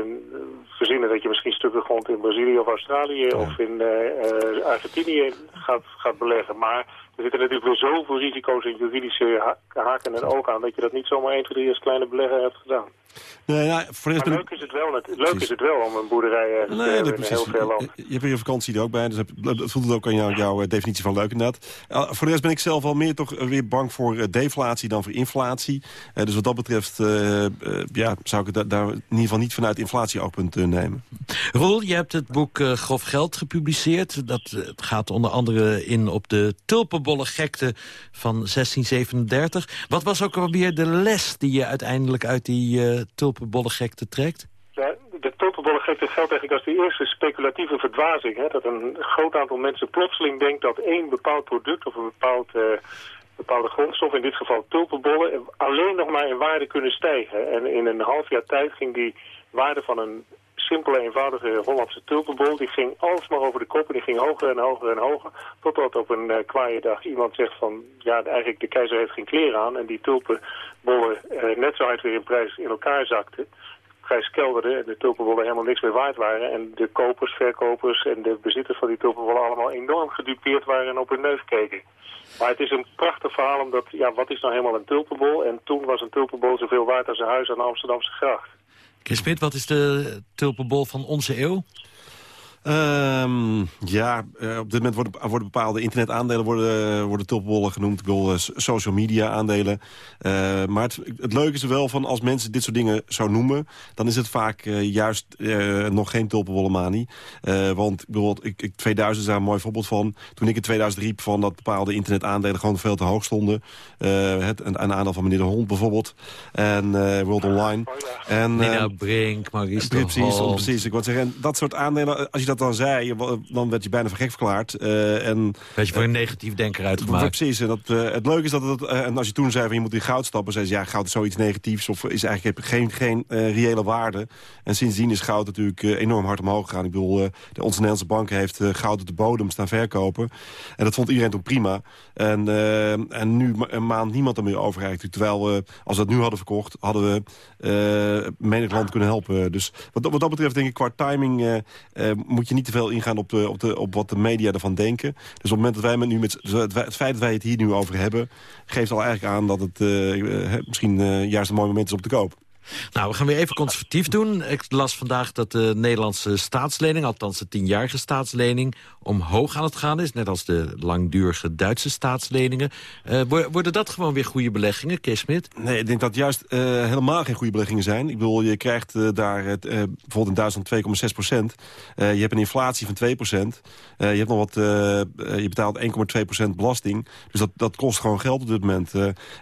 verzinnen dat je misschien stukken grond in Brazilië of Australië of in Argentinië gaat, gaat beleggen. Maar er zitten natuurlijk weer zoveel risico's en juridische ha- haken en ogen aan dat je dat niet zomaar 1, 2, 3 als kleine belegger hebt gedaan.
Nee, nou, voor de rest
Maar
ben ik-
leuk is het wel, net- leuk is het wel om een boerderij ergens te
Nee,
hebben
precies.
heel land.
Je, hebt je vakantie er ook bij, dus dat voelt het ook aan jou- jouw eh, definitie van leuk inderdaad. Uh, voor de rest ben ik zelf wel meer toch eh, weer bang voor eh, deflatie dan voor inflatie. Eh, dus wat dat betreft eh, eh, ja, zou ik het da- daar in ieder geval niet vanuit inflatieoogpunt eh, nemen.
Roel, je hebt het boek eh, Grof Geld gepubliceerd. Dat eh, het gaat onder andere in op de tulpenbolle gekte van 1637. Wat was ook alweer de les die je uiteindelijk uit die eh tulpenbolle gekte trekt?
Ja, de tulpenbollen geeft het geld eigenlijk als de eerste speculatieve verdwazing. Hè? Dat een groot aantal mensen plotseling denkt dat één bepaald product of een bepaald, eh, bepaalde grondstof, in dit geval tulpenbollen, alleen nog maar in waarde kunnen stijgen. En in een half jaar tijd ging die waarde van een simpele, eenvoudige Hollandse tulpenbol, die ging alsmaar over de kop en die ging hoger en hoger en hoger. Totdat op een uh, kwaaie dag iemand zegt van, ja, eigenlijk de keizer heeft geen kleren aan en die tulpenbollen uh, net zo hard weer in prijs in elkaar zakten prijs kelderde en de tulpenbollen helemaal niks meer waard waren. En de kopers, verkopers en de bezitters van die tulpenbollen allemaal enorm gedupeerd waren en op hun neus keken. Maar het is een prachtig verhaal omdat, ja, wat is nou helemaal een tulpenbol? En toen was een tulpenbol zoveel waard als een huis aan de Amsterdamse gracht.
Chris Smit, wat is de tulpenbol van onze eeuw?
Um, ja, uh, op dit moment worden, worden bepaalde internetaandelen worden, worden tulpenbollen genoemd. Ik bedoel, uh, social media aandelen. Uh, maar het, het leuke is er wel van als mensen dit soort dingen zo noemen... dan is het vaak juist nog geen tulpenbollenmanie. want bedoel, ik, ik, 2000 is daar een mooi voorbeeld van. Toen ik in 2000 riep van dat bepaalde internetaandelen gewoon veel te hoog stonden. het, een, een aandeel van meneer De Hond bijvoorbeeld. En World Online.
En, Nina Brink, Maurice
precies, precies, ik wil zeggen, dat soort aandelen, als je dat dat dan zei, dan werd je bijna voor gek verklaard. eh, en,
Weet je, voor een negatief denker uitgemaakt.
Precies. En dat, eh, het leuke is dat het... eh, en als je toen zei van je moet in goud stappen... zei ze ja, goud is zoiets negatiefs of is eigenlijk geen, geen reële waarde. En sindsdien is goud natuurlijk enorm hard omhoog gegaan. Ik bedoel, de, onze Nederlandse bank heeft goud op de bodem staan verkopen. En dat vond iedereen toen prima. En, en nu een maand niemand er meer over eigenlijk. Terwijl we, als we het nu hadden verkocht... hadden we menig land kunnen helpen. Dus wat, dat- wat dat betreft denk ik qua timing... eh, moet je niet te veel ingaan op, de, op, de, op wat de media ervan denken. Dus op het moment dat wij met nu met het, feit dat wij het hier nu over hebben... geeft al eigenlijk aan dat het eh, eh, misschien eh, juist een mooi moment is om te kopen.
Nou, we gaan weer even conservatief doen. Ik las vandaag dat de Nederlandse staatslening... althans de tienjarige staatslening, omhoog aan het gaan is. Net als de langdurige Duitse staatsleningen. Eh, wo- worden dat gewoon weer goede beleggingen, Kees Smit?
Nee, ik denk dat juist eh, helemaal geen goede beleggingen zijn. Ik bedoel, je krijgt eh, daar bijvoorbeeld in Duitsland 2,6 procent. Je hebt een inflatie van 2 procent. Je, hebt nog wat, je betaalt 1,2 procent belasting. Dus dat, dat kost gewoon geld op dit moment.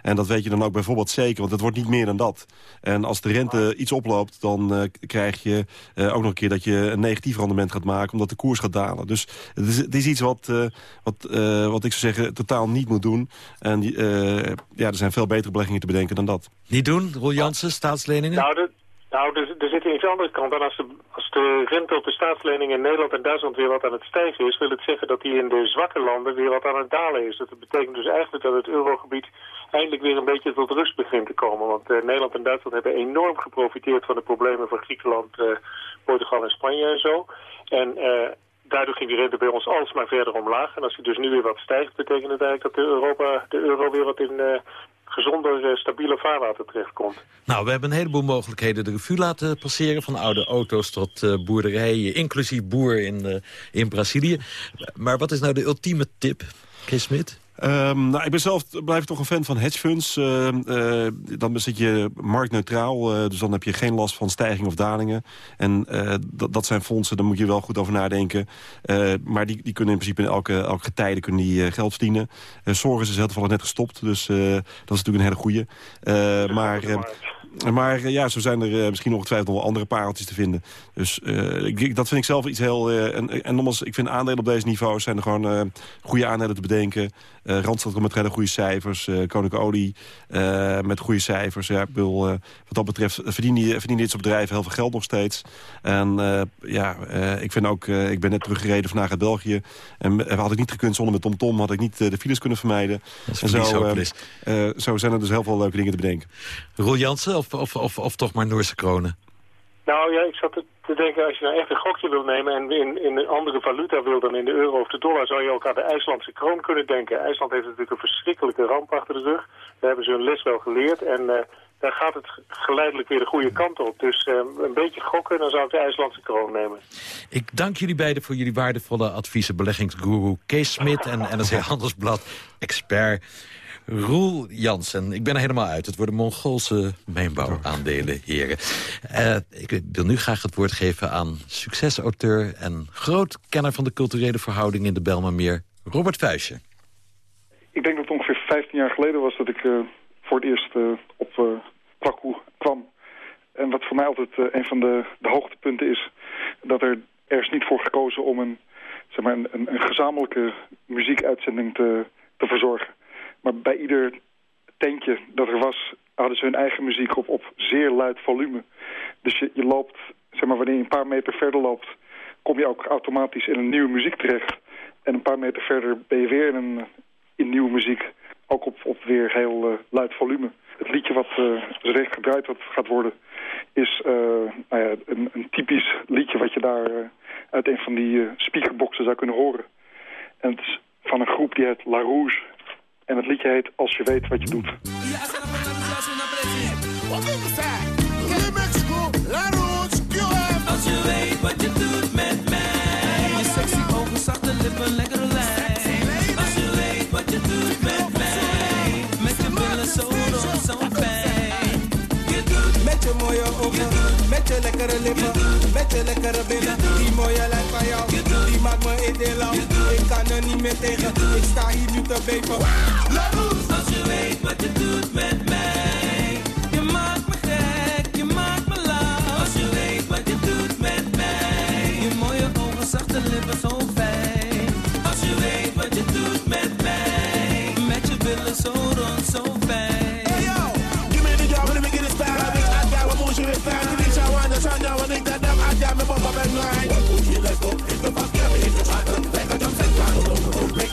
En dat weet je dan ook bijvoorbeeld zeker, want het wordt niet meer dan dat. En als de rente iets oploopt, dan eh, krijg je eh, ook nog een keer dat je een negatief rendement gaat maken... omdat de koers gaat dalen. Dus het is, het is iets wat, eh, wat, eh, wat ik zou zeggen totaal niet moet doen. En die, eh, ja, er zijn veel betere beleggingen te bedenken dan dat.
Niet doen, Roel Jansen, staatsleningen?
Nou, de, nou er, er zit iets andere kant aan. Als de, als de rente op de staatsleningen in Nederland en Duitsland weer wat aan het stijgen is... wil het zeggen dat die in de zwakke landen weer wat aan het dalen is. Dat betekent dus eigenlijk dat het eurogebied eindelijk weer een beetje tot rust begint te komen. Want eh, Nederland en Duitsland hebben enorm geprofiteerd van de problemen van Griekenland, eh, Portugal en Spanje en zo. En eh, daardoor ging die rente bij ons alsmaar verder omlaag. En als die dus nu weer wat stijgt, betekent het eigenlijk dat de, Europa, de euro weer wat in gezonder, eh, stabiele vaarwater terechtkomt.
Nou, we hebben een heleboel mogelijkheden de revue laten passeren. Van oude auto's tot eh, boerderijen, inclusief boer in, eh, in Brazilië. Maar wat is nou de ultieme tip, Kees Smit?
Ehm, nou, ik ben zelf blijf toch een fan van hedge funds. Ehm, eh, dan zit je marktneutraal, eh, dus dan heb je geen last van stijging of dalingen. En eh, dat, zijn fondsen, daar moet je wel goed over nadenken. Maar die, die kunnen in principe in elke, elke getijde kunnen die, geld verdienen. Zorgen is toevallig net gestopt, dus dat is natuurlijk een hele goede. maar... maar ja, zo zijn er misschien ongetwijfeld nog wel andere pareltjes te vinden. Dus ik, dat vind ik zelf iets heel... en, en nogmaals, ik vind aandelen op deze niveaus zijn er gewoon goede aandelen te bedenken. Eh Randstad komt met hele goede cijfers. eh Koninklijke Olie eh, met goede cijfers. Ja, ik bedoel, eh, wat dat betreft verdienen, die- verdienen dit soort bedrijven heel veel geld nog steeds. En eh, ja, eh, ik vind ook... eh, ik ben net teruggereden vandaag uit België. En had ik niet gekund zonder met TomTom... had ik niet de files kunnen vermijden.
Dat is
en zo, zo zijn er dus heel veel leuke dingen te bedenken.
Roel Jansen of, of, of, of toch maar Noorse kronen?
Nou ja, ik zat te, te denken, als je nou echt een gokje wil nemen en in, in een andere valuta wil dan in de euro of de dollar, zou je ook aan de IJslandse kroon kunnen denken. IJsland heeft natuurlijk een verschrikkelijke ramp achter de rug. Daar hebben ze hun les wel geleerd en eh, daar gaat het geleidelijk weer de goede kant op. Dus eh, een beetje gokken, dan zou ik de IJslandse kroon nemen.
Ik dank jullie beiden voor jullie waardevolle adviezen. Beleggingsguru Kees Smit en NRC Handelsblad expert Roel Jansen. Ik ben er helemaal uit. Het worden Mongoolse mijnbouwaandelen, heren. Eh, ik wil nu graag het woord geven aan succesauteur... en groot kenner van de culturele verhoudingen in de Belmermeer, Robert Vuijsje.
Ik denk dat het ongeveer 15 jaar geleden was dat ik eh, voor het eerst eh, op uh, kwam. En wat voor mij altijd een van de, de hoogtepunten is... dat er, er is niet voor gekozen om een, zeg maar een, een gezamenlijke muziekuitzending te, te verzorgen. Maar bij ieder tentje dat er was, hadden ze hun eigen muziek op, op zeer luid volume. Dus je, je loopt, zeg maar, wanneer je een paar meter verder loopt... kom je ook automatisch in een nieuwe muziek terecht. En een paar meter verder ben je weer in, een, in nieuwe muziek. Ook op, op weer heel uh, luid volume. Het liedje wat uh, recht gedraaid wat gaat worden... is uh, nou ja, een, een, typisch liedje wat je daar uit een van die speakerboxen zou kunnen horen. En het is van een groep die heet La Rouge... En het liedje heet Als je weet wat je doet.
Als je weet wat je doet met mij. Je sexy ogen, zachte lippen, lekkere lijn. Als je weet wat je doet met mij. Met je billen zo rond, zo fijn. Je doet met je mooie ogen, je lekkere lippen, met je lekkere billen. Die mooie lijn van jou, die maakt me ideaal. Ik kan er niet meer tegen, ik sta hier nu te beven. Als je weet wat je doet met mij. Je maakt me gek, je maakt me laag. Als je weet wat je doet met mij. Je mooie ogen, zachte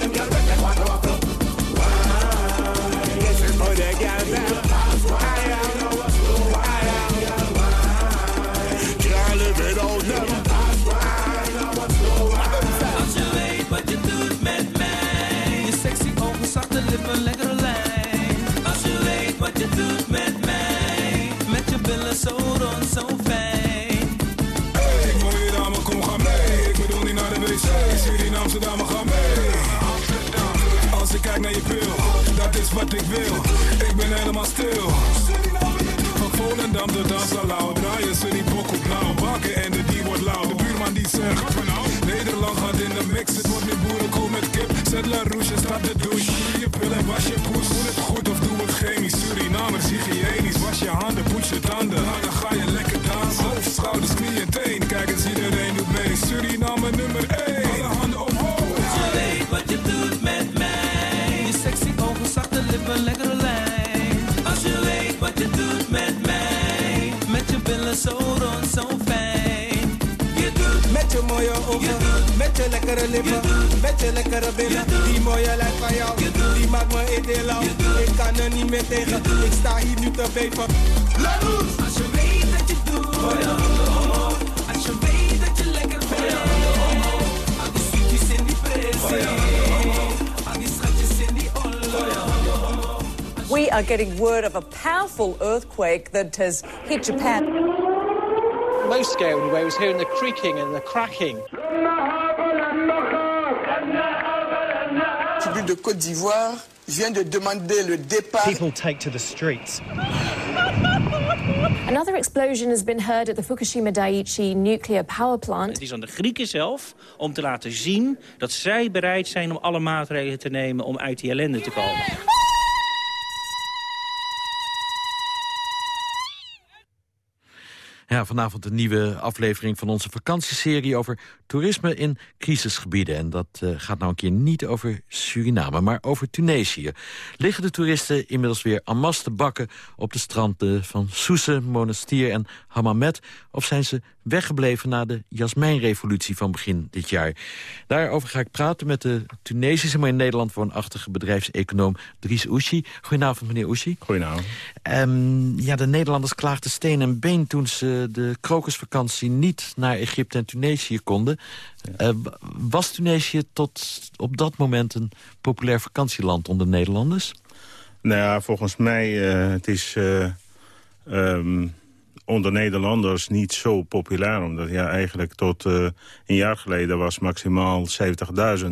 them girls make them Als
je weet wat je doet met mij, je sexy ogen, zachte lippen. Als je weet wat je doet met mij, met je billen zo rond, zo fijn. Ik wil. Ik ben helemaal stil. Van Volendam tot Amsterdam, draaien ze die bok op blauw. Bakken en de die wordt lauw. De buurman die zegt, Nederland gaat in de mix. Het wordt nu boerenkool met kip. Zet La Rouge, staat de douche. Doe je pil en was je poes. Voel het goed of doe het chemisch. Surinamers, hygiënisch. Was je handen, poets je tanden. Nou, dan ga je lekker dansen. Hoofd, schouders, knieën, teen. Kijk
met lippen, met billen.
Die mooie van jou, die maakt me ideaal. Ik kan er niet meer tegen, ik sta hier nu te beven. La!
Als je weet dat je doet. Als je weet dat je lekker bent, sweeties in die pressie.
We are getting word of a powerful earthquake that has hit Japan.
Most scary way was hearing the creaking and the cracking.
Public de Côte d'Ivoire vient de demander le départ.
People take to the streets.
Another explosion has been heard at the Fukushima Daiichi nuclear power plant.
Het is aan de Grieken zelf om te laten zien dat zij bereid zijn om alle maatregelen te nemen om uit die ellende te komen.
Ja, vanavond een nieuwe aflevering van onze vakantieserie over toerisme in crisisgebieden. En dat eh, gaat nou een keer niet over Suriname, maar over Tunesië. Liggen de toeristen inmiddels weer en masse te bakken op de stranden van Sousse, Monastir en Hammamet? Of zijn ze weggebleven na de Jasmijnrevolutie van begin dit jaar? Daarover ga ik praten met de Tunesische, maar in Nederland woonachtige bedrijfseconoom Dries Oeshi. Goedenavond, meneer Oeshi.
Goedenavond.
Ehm, ja, de Nederlanders klaagden steen en been toen ze de krokusvakantie niet naar Egypte en Tunesië konden. Eh, was Tunesië tot op dat moment een populair vakantieland onder Nederlanders?
Nou ja, volgens mij uh, het is uh, um, onder Nederlanders niet zo populair. Omdat ja, eigenlijk tot een jaar geleden was maximaal 70.000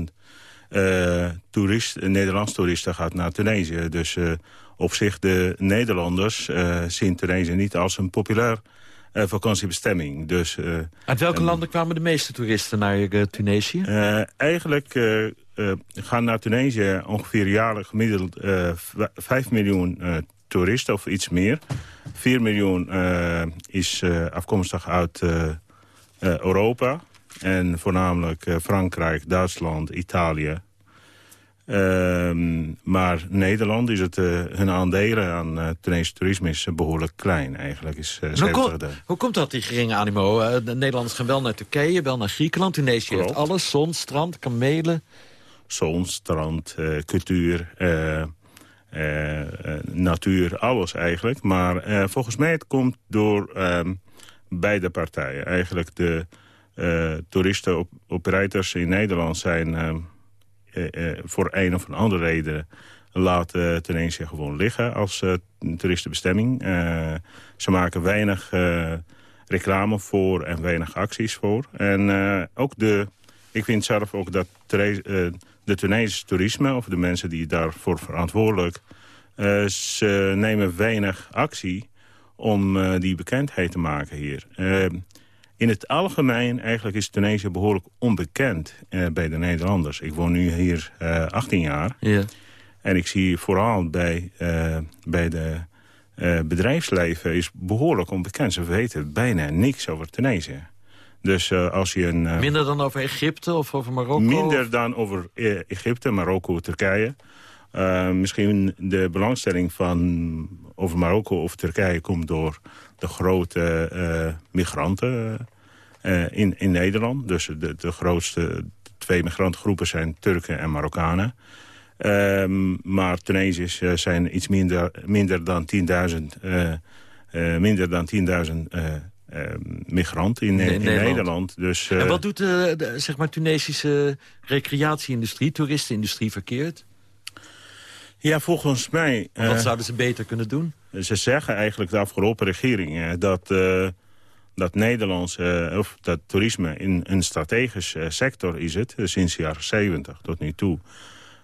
toeristen, Nederlands toeristen gaat naar Tunesië. Dus op zich de Nederlanders zien Tunesië niet als een populair uh, vakantiebestemming. Dus, uh,
Uit welke en, landen kwamen de meeste toeristen naar uh, Tunesië?
eigenlijk gaan naar Tunesië ongeveer jaarlijks gemiddeld 5 miljoen toeristen of iets meer. 4 miljoen is afkomstig uit Europa. En voornamelijk Frankrijk, Duitsland, Italië. Um, maar Nederland is het, uh, hun aandelen aan Tunesisch toerisme is uh, behoorlijk klein. Eigenlijk is uh,
hoe, kom, hoe komt dat, die geringe animo? de Nederlanders gaan wel naar Turkije, wel naar Griekenland. Tunesië heeft alles, zon, strand, kamelen.
Zon, strand, cultuur, natuur, alles eigenlijk. Maar volgens mij het komt door um, beide partijen. Eigenlijk de toeristenoperators in Nederland zijn uh, voor een of een andere reden laat uh, Tunesië gewoon liggen als uh, toeristenbestemming. Ze maken weinig reclame voor en weinig acties voor. En ook de, ik vind zelf ook dat de Tunesische toerisme... of de mensen die daarvoor verantwoordelijk... ze nemen weinig actie om die bekendheid te maken hier. In het algemeen eigenlijk is Tunesië behoorlijk onbekend eh, bij de Nederlanders. Ik woon nu hier uh, 18 jaar.
Ja.
En ik zie vooral bij, uh, bij de uh, bedrijfsleven is behoorlijk onbekend. Ze weten bijna niks over Tunesië. Dus als je een...
minder dan over Egypte of over Marokko?
Minder
of?
dan over Egypte, Marokko, Turkije. misschien de belangstelling van over Marokko of Turkije komt door de grote uh, migranten uh, in, in Nederland. Dus de, de grootste twee migrantengroepen zijn Turken en Marokkanen. Um, maar Tunesiërs uh, zijn iets minder, minder dan 10.000 minder dan 10.000 migranten in, in, in Nederland. Nederland. Dus,
en wat doet de, de, zeg maar Tunesische recreatieindustrie, toeristenindustrie verkeerd?
Ja, volgens mij...
wat zouden ze beter kunnen doen?
ze zeggen eigenlijk de afgelopen regeringen dat, eh, dat Nederlands, eh, of dat toerisme in een strategische eh, sector is het, sinds de jaren 70 tot nu toe.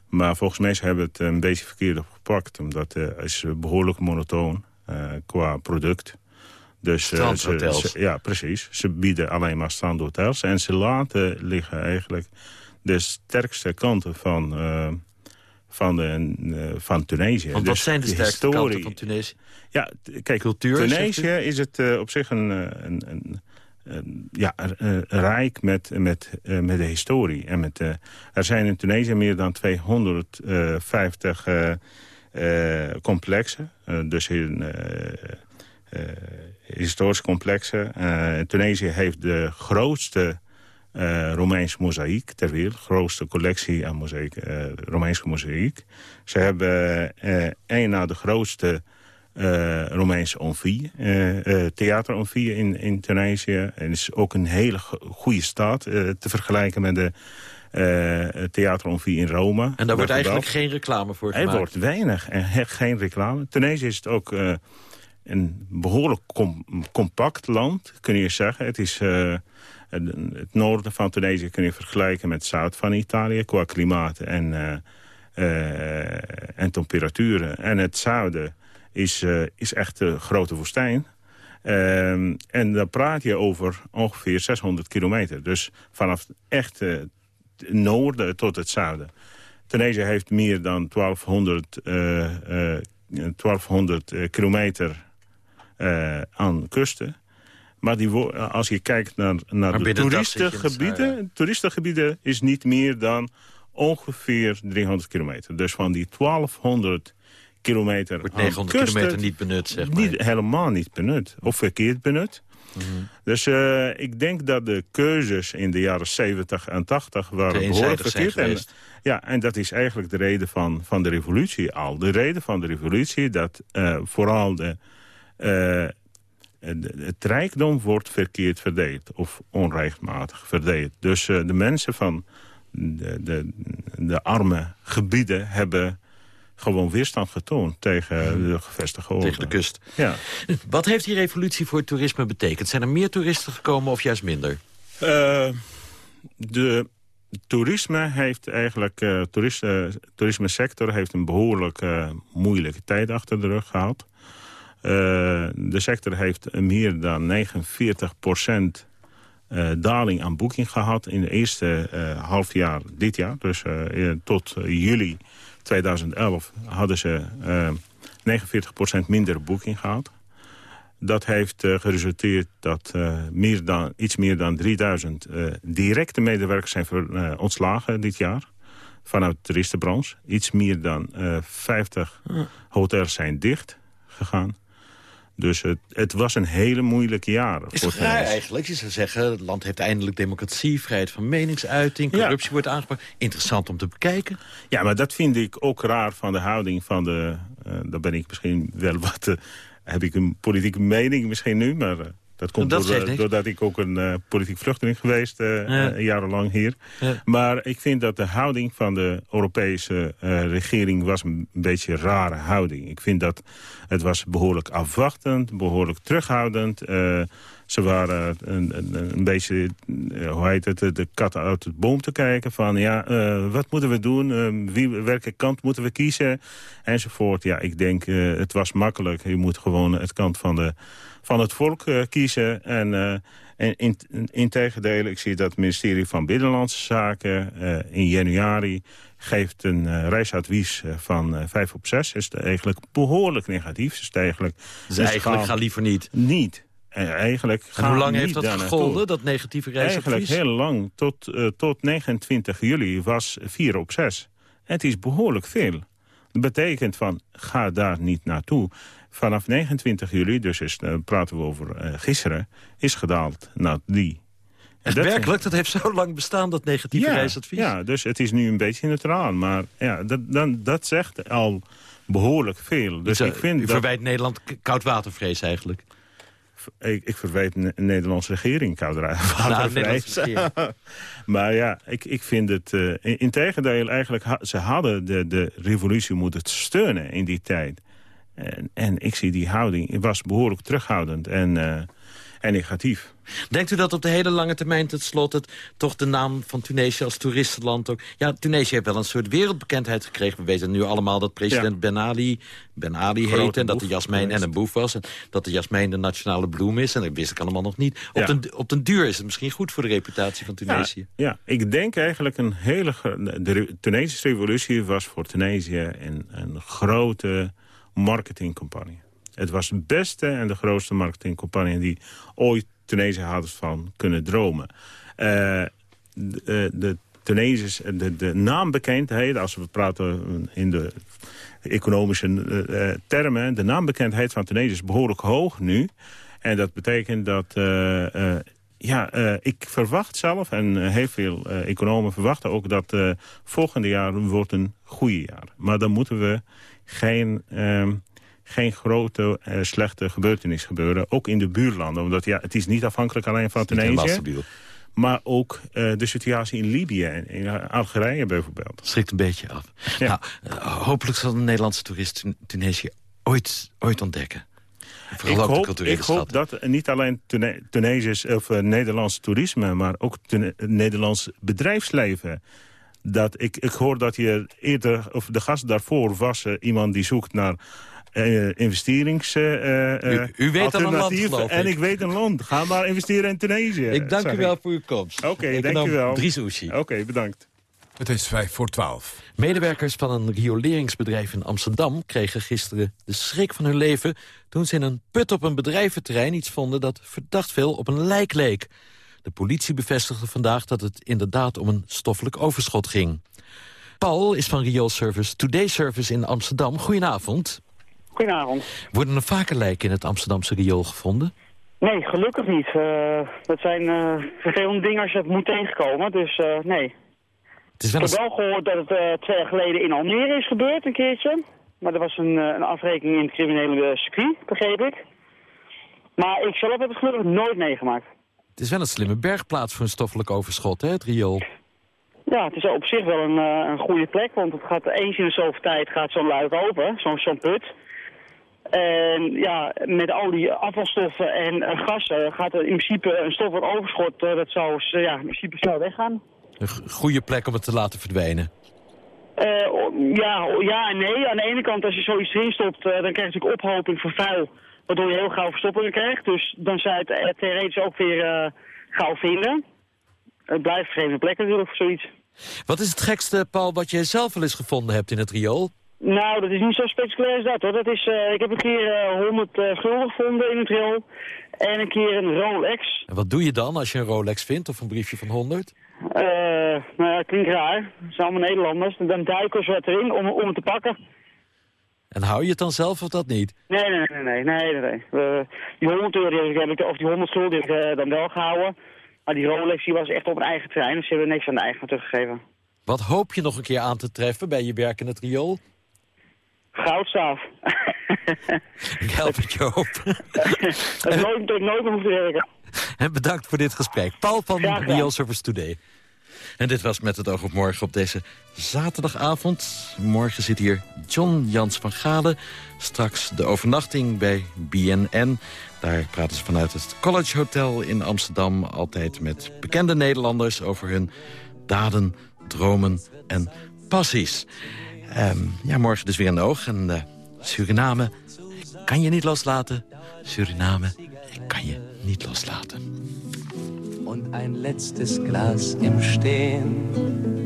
Maar volgens mij ze hebben het een beetje verkeerd opgepakt, omdat het is behoorlijk monotoon eh, qua product. Dus, eh,
Strandhotels.
ze- ze- ja, precies. Ze bieden alleen maar strandhotels. En ze laten liggen eigenlijk de sterkste kanten van, eh, van, de, eh, van Tunesië.
Want wat
Dus
zijn de sterkste
historie-
kanten van Tunesië?
Ja, kijk,
Cultuur,
Tunesië is het eh, op zich een, eh, een, een, een- ja, eh, rijk met, met, eh, met de historie. En met, eh, er zijn in Tunesië meer dan 250 eh, eh, complexen. Eh, dus in, eh, eh, historische complexen. Eh, Tunesië heeft de grootste eh Romeins mozaïek ter wereld. grootste collectie aan mozaïek, eh, Romeinse mozaïek. Ze hebben eh een na de grootste Romeinse onfie, eh, theateronfie in, in Tunesië. En het is ook een hele go- goede stad eh, te vergelijken met de theateronfie in Rome.
En daar wordt eigenlijk geen reclame voor
Er
gemaakt.
wordt weinig en geen reclame. Tunesië is het ook een behoorlijk com- compact land, kun je zeggen. Het is... het noorden van Tunesië kun je vergelijken met het zuid van Italië... qua klimaat en, eh, eh, en temperaturen. En het zuiden is, eh, is echt een grote woestijn. Ehm, en dan praat je over ongeveer 600 kilometer. Dus vanaf echt het noorden tot het zuiden. Tunesië heeft meer dan 1200, eh, eh, 1200 eh, kilometer aan kusten. Maar die, wo- als je kijkt naar, naar de
het
toeristengebieden... toeristengebieden is niet meer dan ongeveer 300 kilometer. Dus van die 1200 kilometer
Wordt
aan
900
kusten,
kilometer niet benut, zeg maar.
Niet, helemaal niet benut. Of verkeerd benut.
Mhm.
Dus eh, ik denk dat de keuzes in de jaren 70 en 80 waren behoorlijk verkeerd. En, ja, en dat is eigenlijk de reden van, van de revolutie al. De reden van de revolutie dat eh, vooral de, eh, de- het rijkdom wordt verkeerd verdeeld. Of onrechtmatig verdeeld. Dus eh, de mensen van de, de, de arme gebieden hebben gewoon weerstand getoond tegen de gevestigde orde.
Tegen de kust.
Ja.
Wat heeft die revolutie voor het toerisme betekend? Zijn er meer toeristen gekomen of juist minder?
Eh, de toerisme heeft eigenlijk, eh toeristen, toerisme sector heeft een behoorlijk eh, moeilijke tijd achter de rug gehad. Eh, de sector heeft meer dan 49% eh, daling aan boeking gehad in de eerste eh half jaar dit jaar. Dus tot juli 2011 hadden ze eh 49% minder boeking gehad. Dat heeft geresulteerd dat meer dan, iets meer dan 3000 eh, directe medewerkers zijn ver- ontslagen dit jaar. Vanuit de toeristenbranche. Iets meer dan eh 50 hotels zijn dicht gegaan. Dus het, het was een hele moeilijke jaar.
Is
Tunesië.
eigenlijk? Je zou zeggen, het land heeft eindelijk democratie, vrijheid van meningsuiting, corruptie wordt aangepakt. Interessant om te bekijken.
Ja, maar dat vind ik ook raar van de houding van de... eh daar ben ik misschien wel wat... eh, heb ik een politieke mening misschien nu, maar... eh, dat komt
Dat
door-
geeft niks.
doordat ik ook een eh, politiek vluchteling geweest eh
Ja.
eh, jarenlang hier.
Ja.
Maar ik vind dat de houding van de Europese regering was een beetje een rare houding. Ik vind dat het was behoorlijk afwachtend, behoorlijk terughoudend. Ze waren een, een, een beetje, hoe heet het, de kat uit het boom te kijken. Van ja, wat moeten we doen? Wie, welke kant moeten we kiezen? Enzovoort. Ja, ik denk, het was makkelijk. Je moet gewoon het kant van, de, van het volk eh, kiezen. En, eh, en in, in tegendeel, ik zie dat het ministerie van Binnenlandse Zaken eh, in januari geeft een reisadvies van eh, 5 op 6. Is het eigenlijk behoorlijk negatief. Is het eigenlijk,
Dus eigenlijk ga liever niet.
Niet. Eigenlijk
En hoe lang heeft dat gegolden, dat negatieve reisadvies?
Eigenlijk heel lang. Tot, tot 29 juli was 4 op 6. Het is behoorlijk veel. Dat betekent van, ga daar niet naartoe. Vanaf 29 juli, dus is, eh, praten we over eh, gisteren, is gedaald naar 3.
Echt werkelijk? Dat heeft zo lang bestaan, dat negatieve
ja,
reisadvies?
Ja, dus het is nu een beetje neutraal. Maar ja, dat, dan, dat zegt al behoorlijk veel. Dus ik vind
u
dat,
verwijt Nederland koudwatervrees eigenlijk.
Ik, ik verwijt de Nederlandse regering
Nou,
watervrij.
Nederlandse regering.
maar ja, ik, ik vind het... eh in, tegendeel, eigenlijk, ha- ze hadden de, de revolutie moeten steunen in die tijd. En, en ik zie die houding, was behoorlijk terughoudend en, eh, en negatief.
Denkt u dat op de hele lange termijn tot slot het toch de naam van Tunesië als toeristenland ook... Ja, Tunesië heeft wel een soort wereldbekendheid gekregen. We weten nu allemaal dat president Ben Ali Ben Ali heette... en dat de jasmijn en een boef was. En dat de jasmijn de nationale bloem is. En dat wist ik allemaal nog niet. Op,
Ja.
den, op den duur is het misschien goed voor de reputatie van Tunesië.
Ja, ja, ik denk eigenlijk een hele... De Tunesische revolutie was voor Tunesië een, een grote marketingcampagne. Het was de beste en de grootste marketingcampagne... die ooit Tunesië hadden van kunnen dromen. Eh, de, eh, de Tunesiërs, de, de naambekendheid, als we praten in de economische eh, eh, termen... de naambekendheid van Tunesië is behoorlijk hoog nu. En dat betekent dat... eh, eh, ja, eh, ik verwacht zelf, en eh, heel veel eh, economen verwachten ook... dat eh volgende jaar wordt een goede jaar. Maar dan moeten we geen, ehm, geen grote eh, slechte gebeurtenis gebeuren. Ook in de buurlanden. Omdat ja, het is niet afhankelijk alleen van Tunesië. Maar ook eh, de situatie in Libië en in Algerije bijvoorbeeld.
Schrikt een beetje af. Nou, eh, hopelijk zal de Nederlandse toerist Tun- Tunesië ooit, ooit ontdekken.
Ik hoop, ik hoop dat niet alleen Tune- Tunesisch of Nederlands toerisme... maar ook Tune- Nederlands bedrijfsleven. Dat ik, ik hoor dat je eerder, of de gast daarvoor was... iemand die zoekt naar eh investerings... eh, eh,
U- u weet een land,
En
ik.
weet een land. Ga maar investeren in Tunesië.
Ik dank u wel voor uw komst.
Oké,
Econoom
dank u wel.
Dries.
Oké, bedankt.
Het is vijf voor twaalf.
Medewerkers van een rioleringsbedrijf in Amsterdam kregen gisteren de schrik van hun leven... toen ze in een put op een bedrijventerrein iets vonden dat verdacht veel op een lijk leek. De politie bevestigde vandaag dat het inderdaad om een stoffelijk overschot ging. Paul is van Riool Service Today Service in Amsterdam. Goedenavond.
Goedenavond.
Worden er vaker lijken in het Amsterdamse riool gevonden?
Nee, gelukkig niet. Eh, dat zijn eh, vervelende dingen als je het moet tegenkomen, dus eh, nee.
Het is
Ik
wel
heb
een...
wel gehoord dat het twee jaar geleden in Almere is gebeurd, een keertje. Maar er was een, een afrekening in het criminele circuit, begreep ik. Maar ik zelf heb het gelukkig nooit meegemaakt.
Het is wel een slimme bergplaats voor een stoffelijk overschot, hè, het riool.
Ja, het is op zich wel een, een goede plek, want het gaat eens in de zoveel tijd gaat zo'n luik open, zo'n zo'n put. En ja, met al die afvalstoffen en eh, gassen gaat er in principe een stoffelijk overschot, eh, dat zou eh, ja, in principe snel weggaan.
Een goede plek om het te laten verdwijnen.
Eh, ja, ja en nee. Aan de ene kant, als je zoiets erin stopt, eh, dan krijg je natuurlijk ophoping van vuil. Waardoor je heel gauw verstoppingen krijgt. Dus dan zou je het eh, theoretisch ook weer eh, gauw vinden. Het blijft vreemde plek natuurlijk voor zoiets.
Wat is het gekste, Paul, wat jij zelf wel eens gevonden hebt in het riool?
Nou, dat is niet zo spectaculair als dat hoor. Dat is, eh, ik heb een keer eh 100 eh, gulden gevonden in het riool. En een keer een Rolex.
En wat doe je dan als je een Rolex vindt of een briefje van 100?
Eh, nou ja, klinkt raar. Dat zijn allemaal Nederlanders. Dan duiken ze wat erin om, om het te pakken.
En hou je het dan zelf of dat niet?
Nee, nee, nee, nee, nee, nee. nee. Eh, die 100 euro die heb ik, of die 100 gulden heb ik eh, dan wel gehouden. Maar die Rolex die was echt op een eigen trein, dus ze hebben niks aan de eigenaar teruggegeven.
Wat hoop je nog een keer aan te treffen bij je werk in het riool?
Goudstaaf.
Ik help het je op.
dat nooit, dat nooit te werken.
En bedankt voor dit gesprek. Paul van. Riool Service Today. En dit was Met het oog op morgen op deze zaterdagavond. Morgen zit hier John Jans van Galen. Straks de overnachting bij BNN. Daar praten ze vanuit het College Hotel in Amsterdam... altijd met bekende Nederlanders over hun daden, dromen en passies. Ehm, ja, morgen dus weer een oog. En eh, Suriname kan je niet loslaten. Suriname kan je niet loslaten.
und ein letztes Glas im Stehen.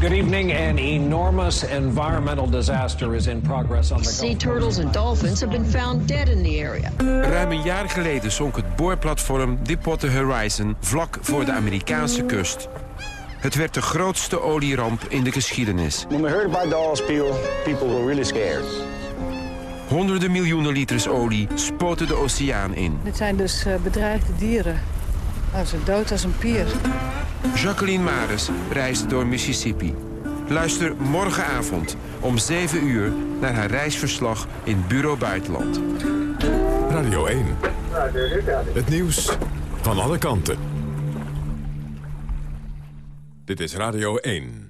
Good evening. An enormous environmental disaster is in progress on the
Sea turtles and dolphins have been found dead in the area.
Ruim een jaar geleden zonk het boorplatform Deepwater Horizon vlak voor de Amerikaanse kust. Het werd de grootste olieramp in de geschiedenis.
When we heard about the oil spill, people were really scared.
Honderden miljoenen liters olie spoten de oceaan in.
Dit zijn dus eh, bedreigde dieren. Nou, ze dood als een pier.
Jacqueline Maris reist door Mississippi. Luister morgenavond om 7 uur naar haar reisverslag in Bureau Buitenland.
Radio 1. Het nieuws van alle kanten. Dit is Radio 1.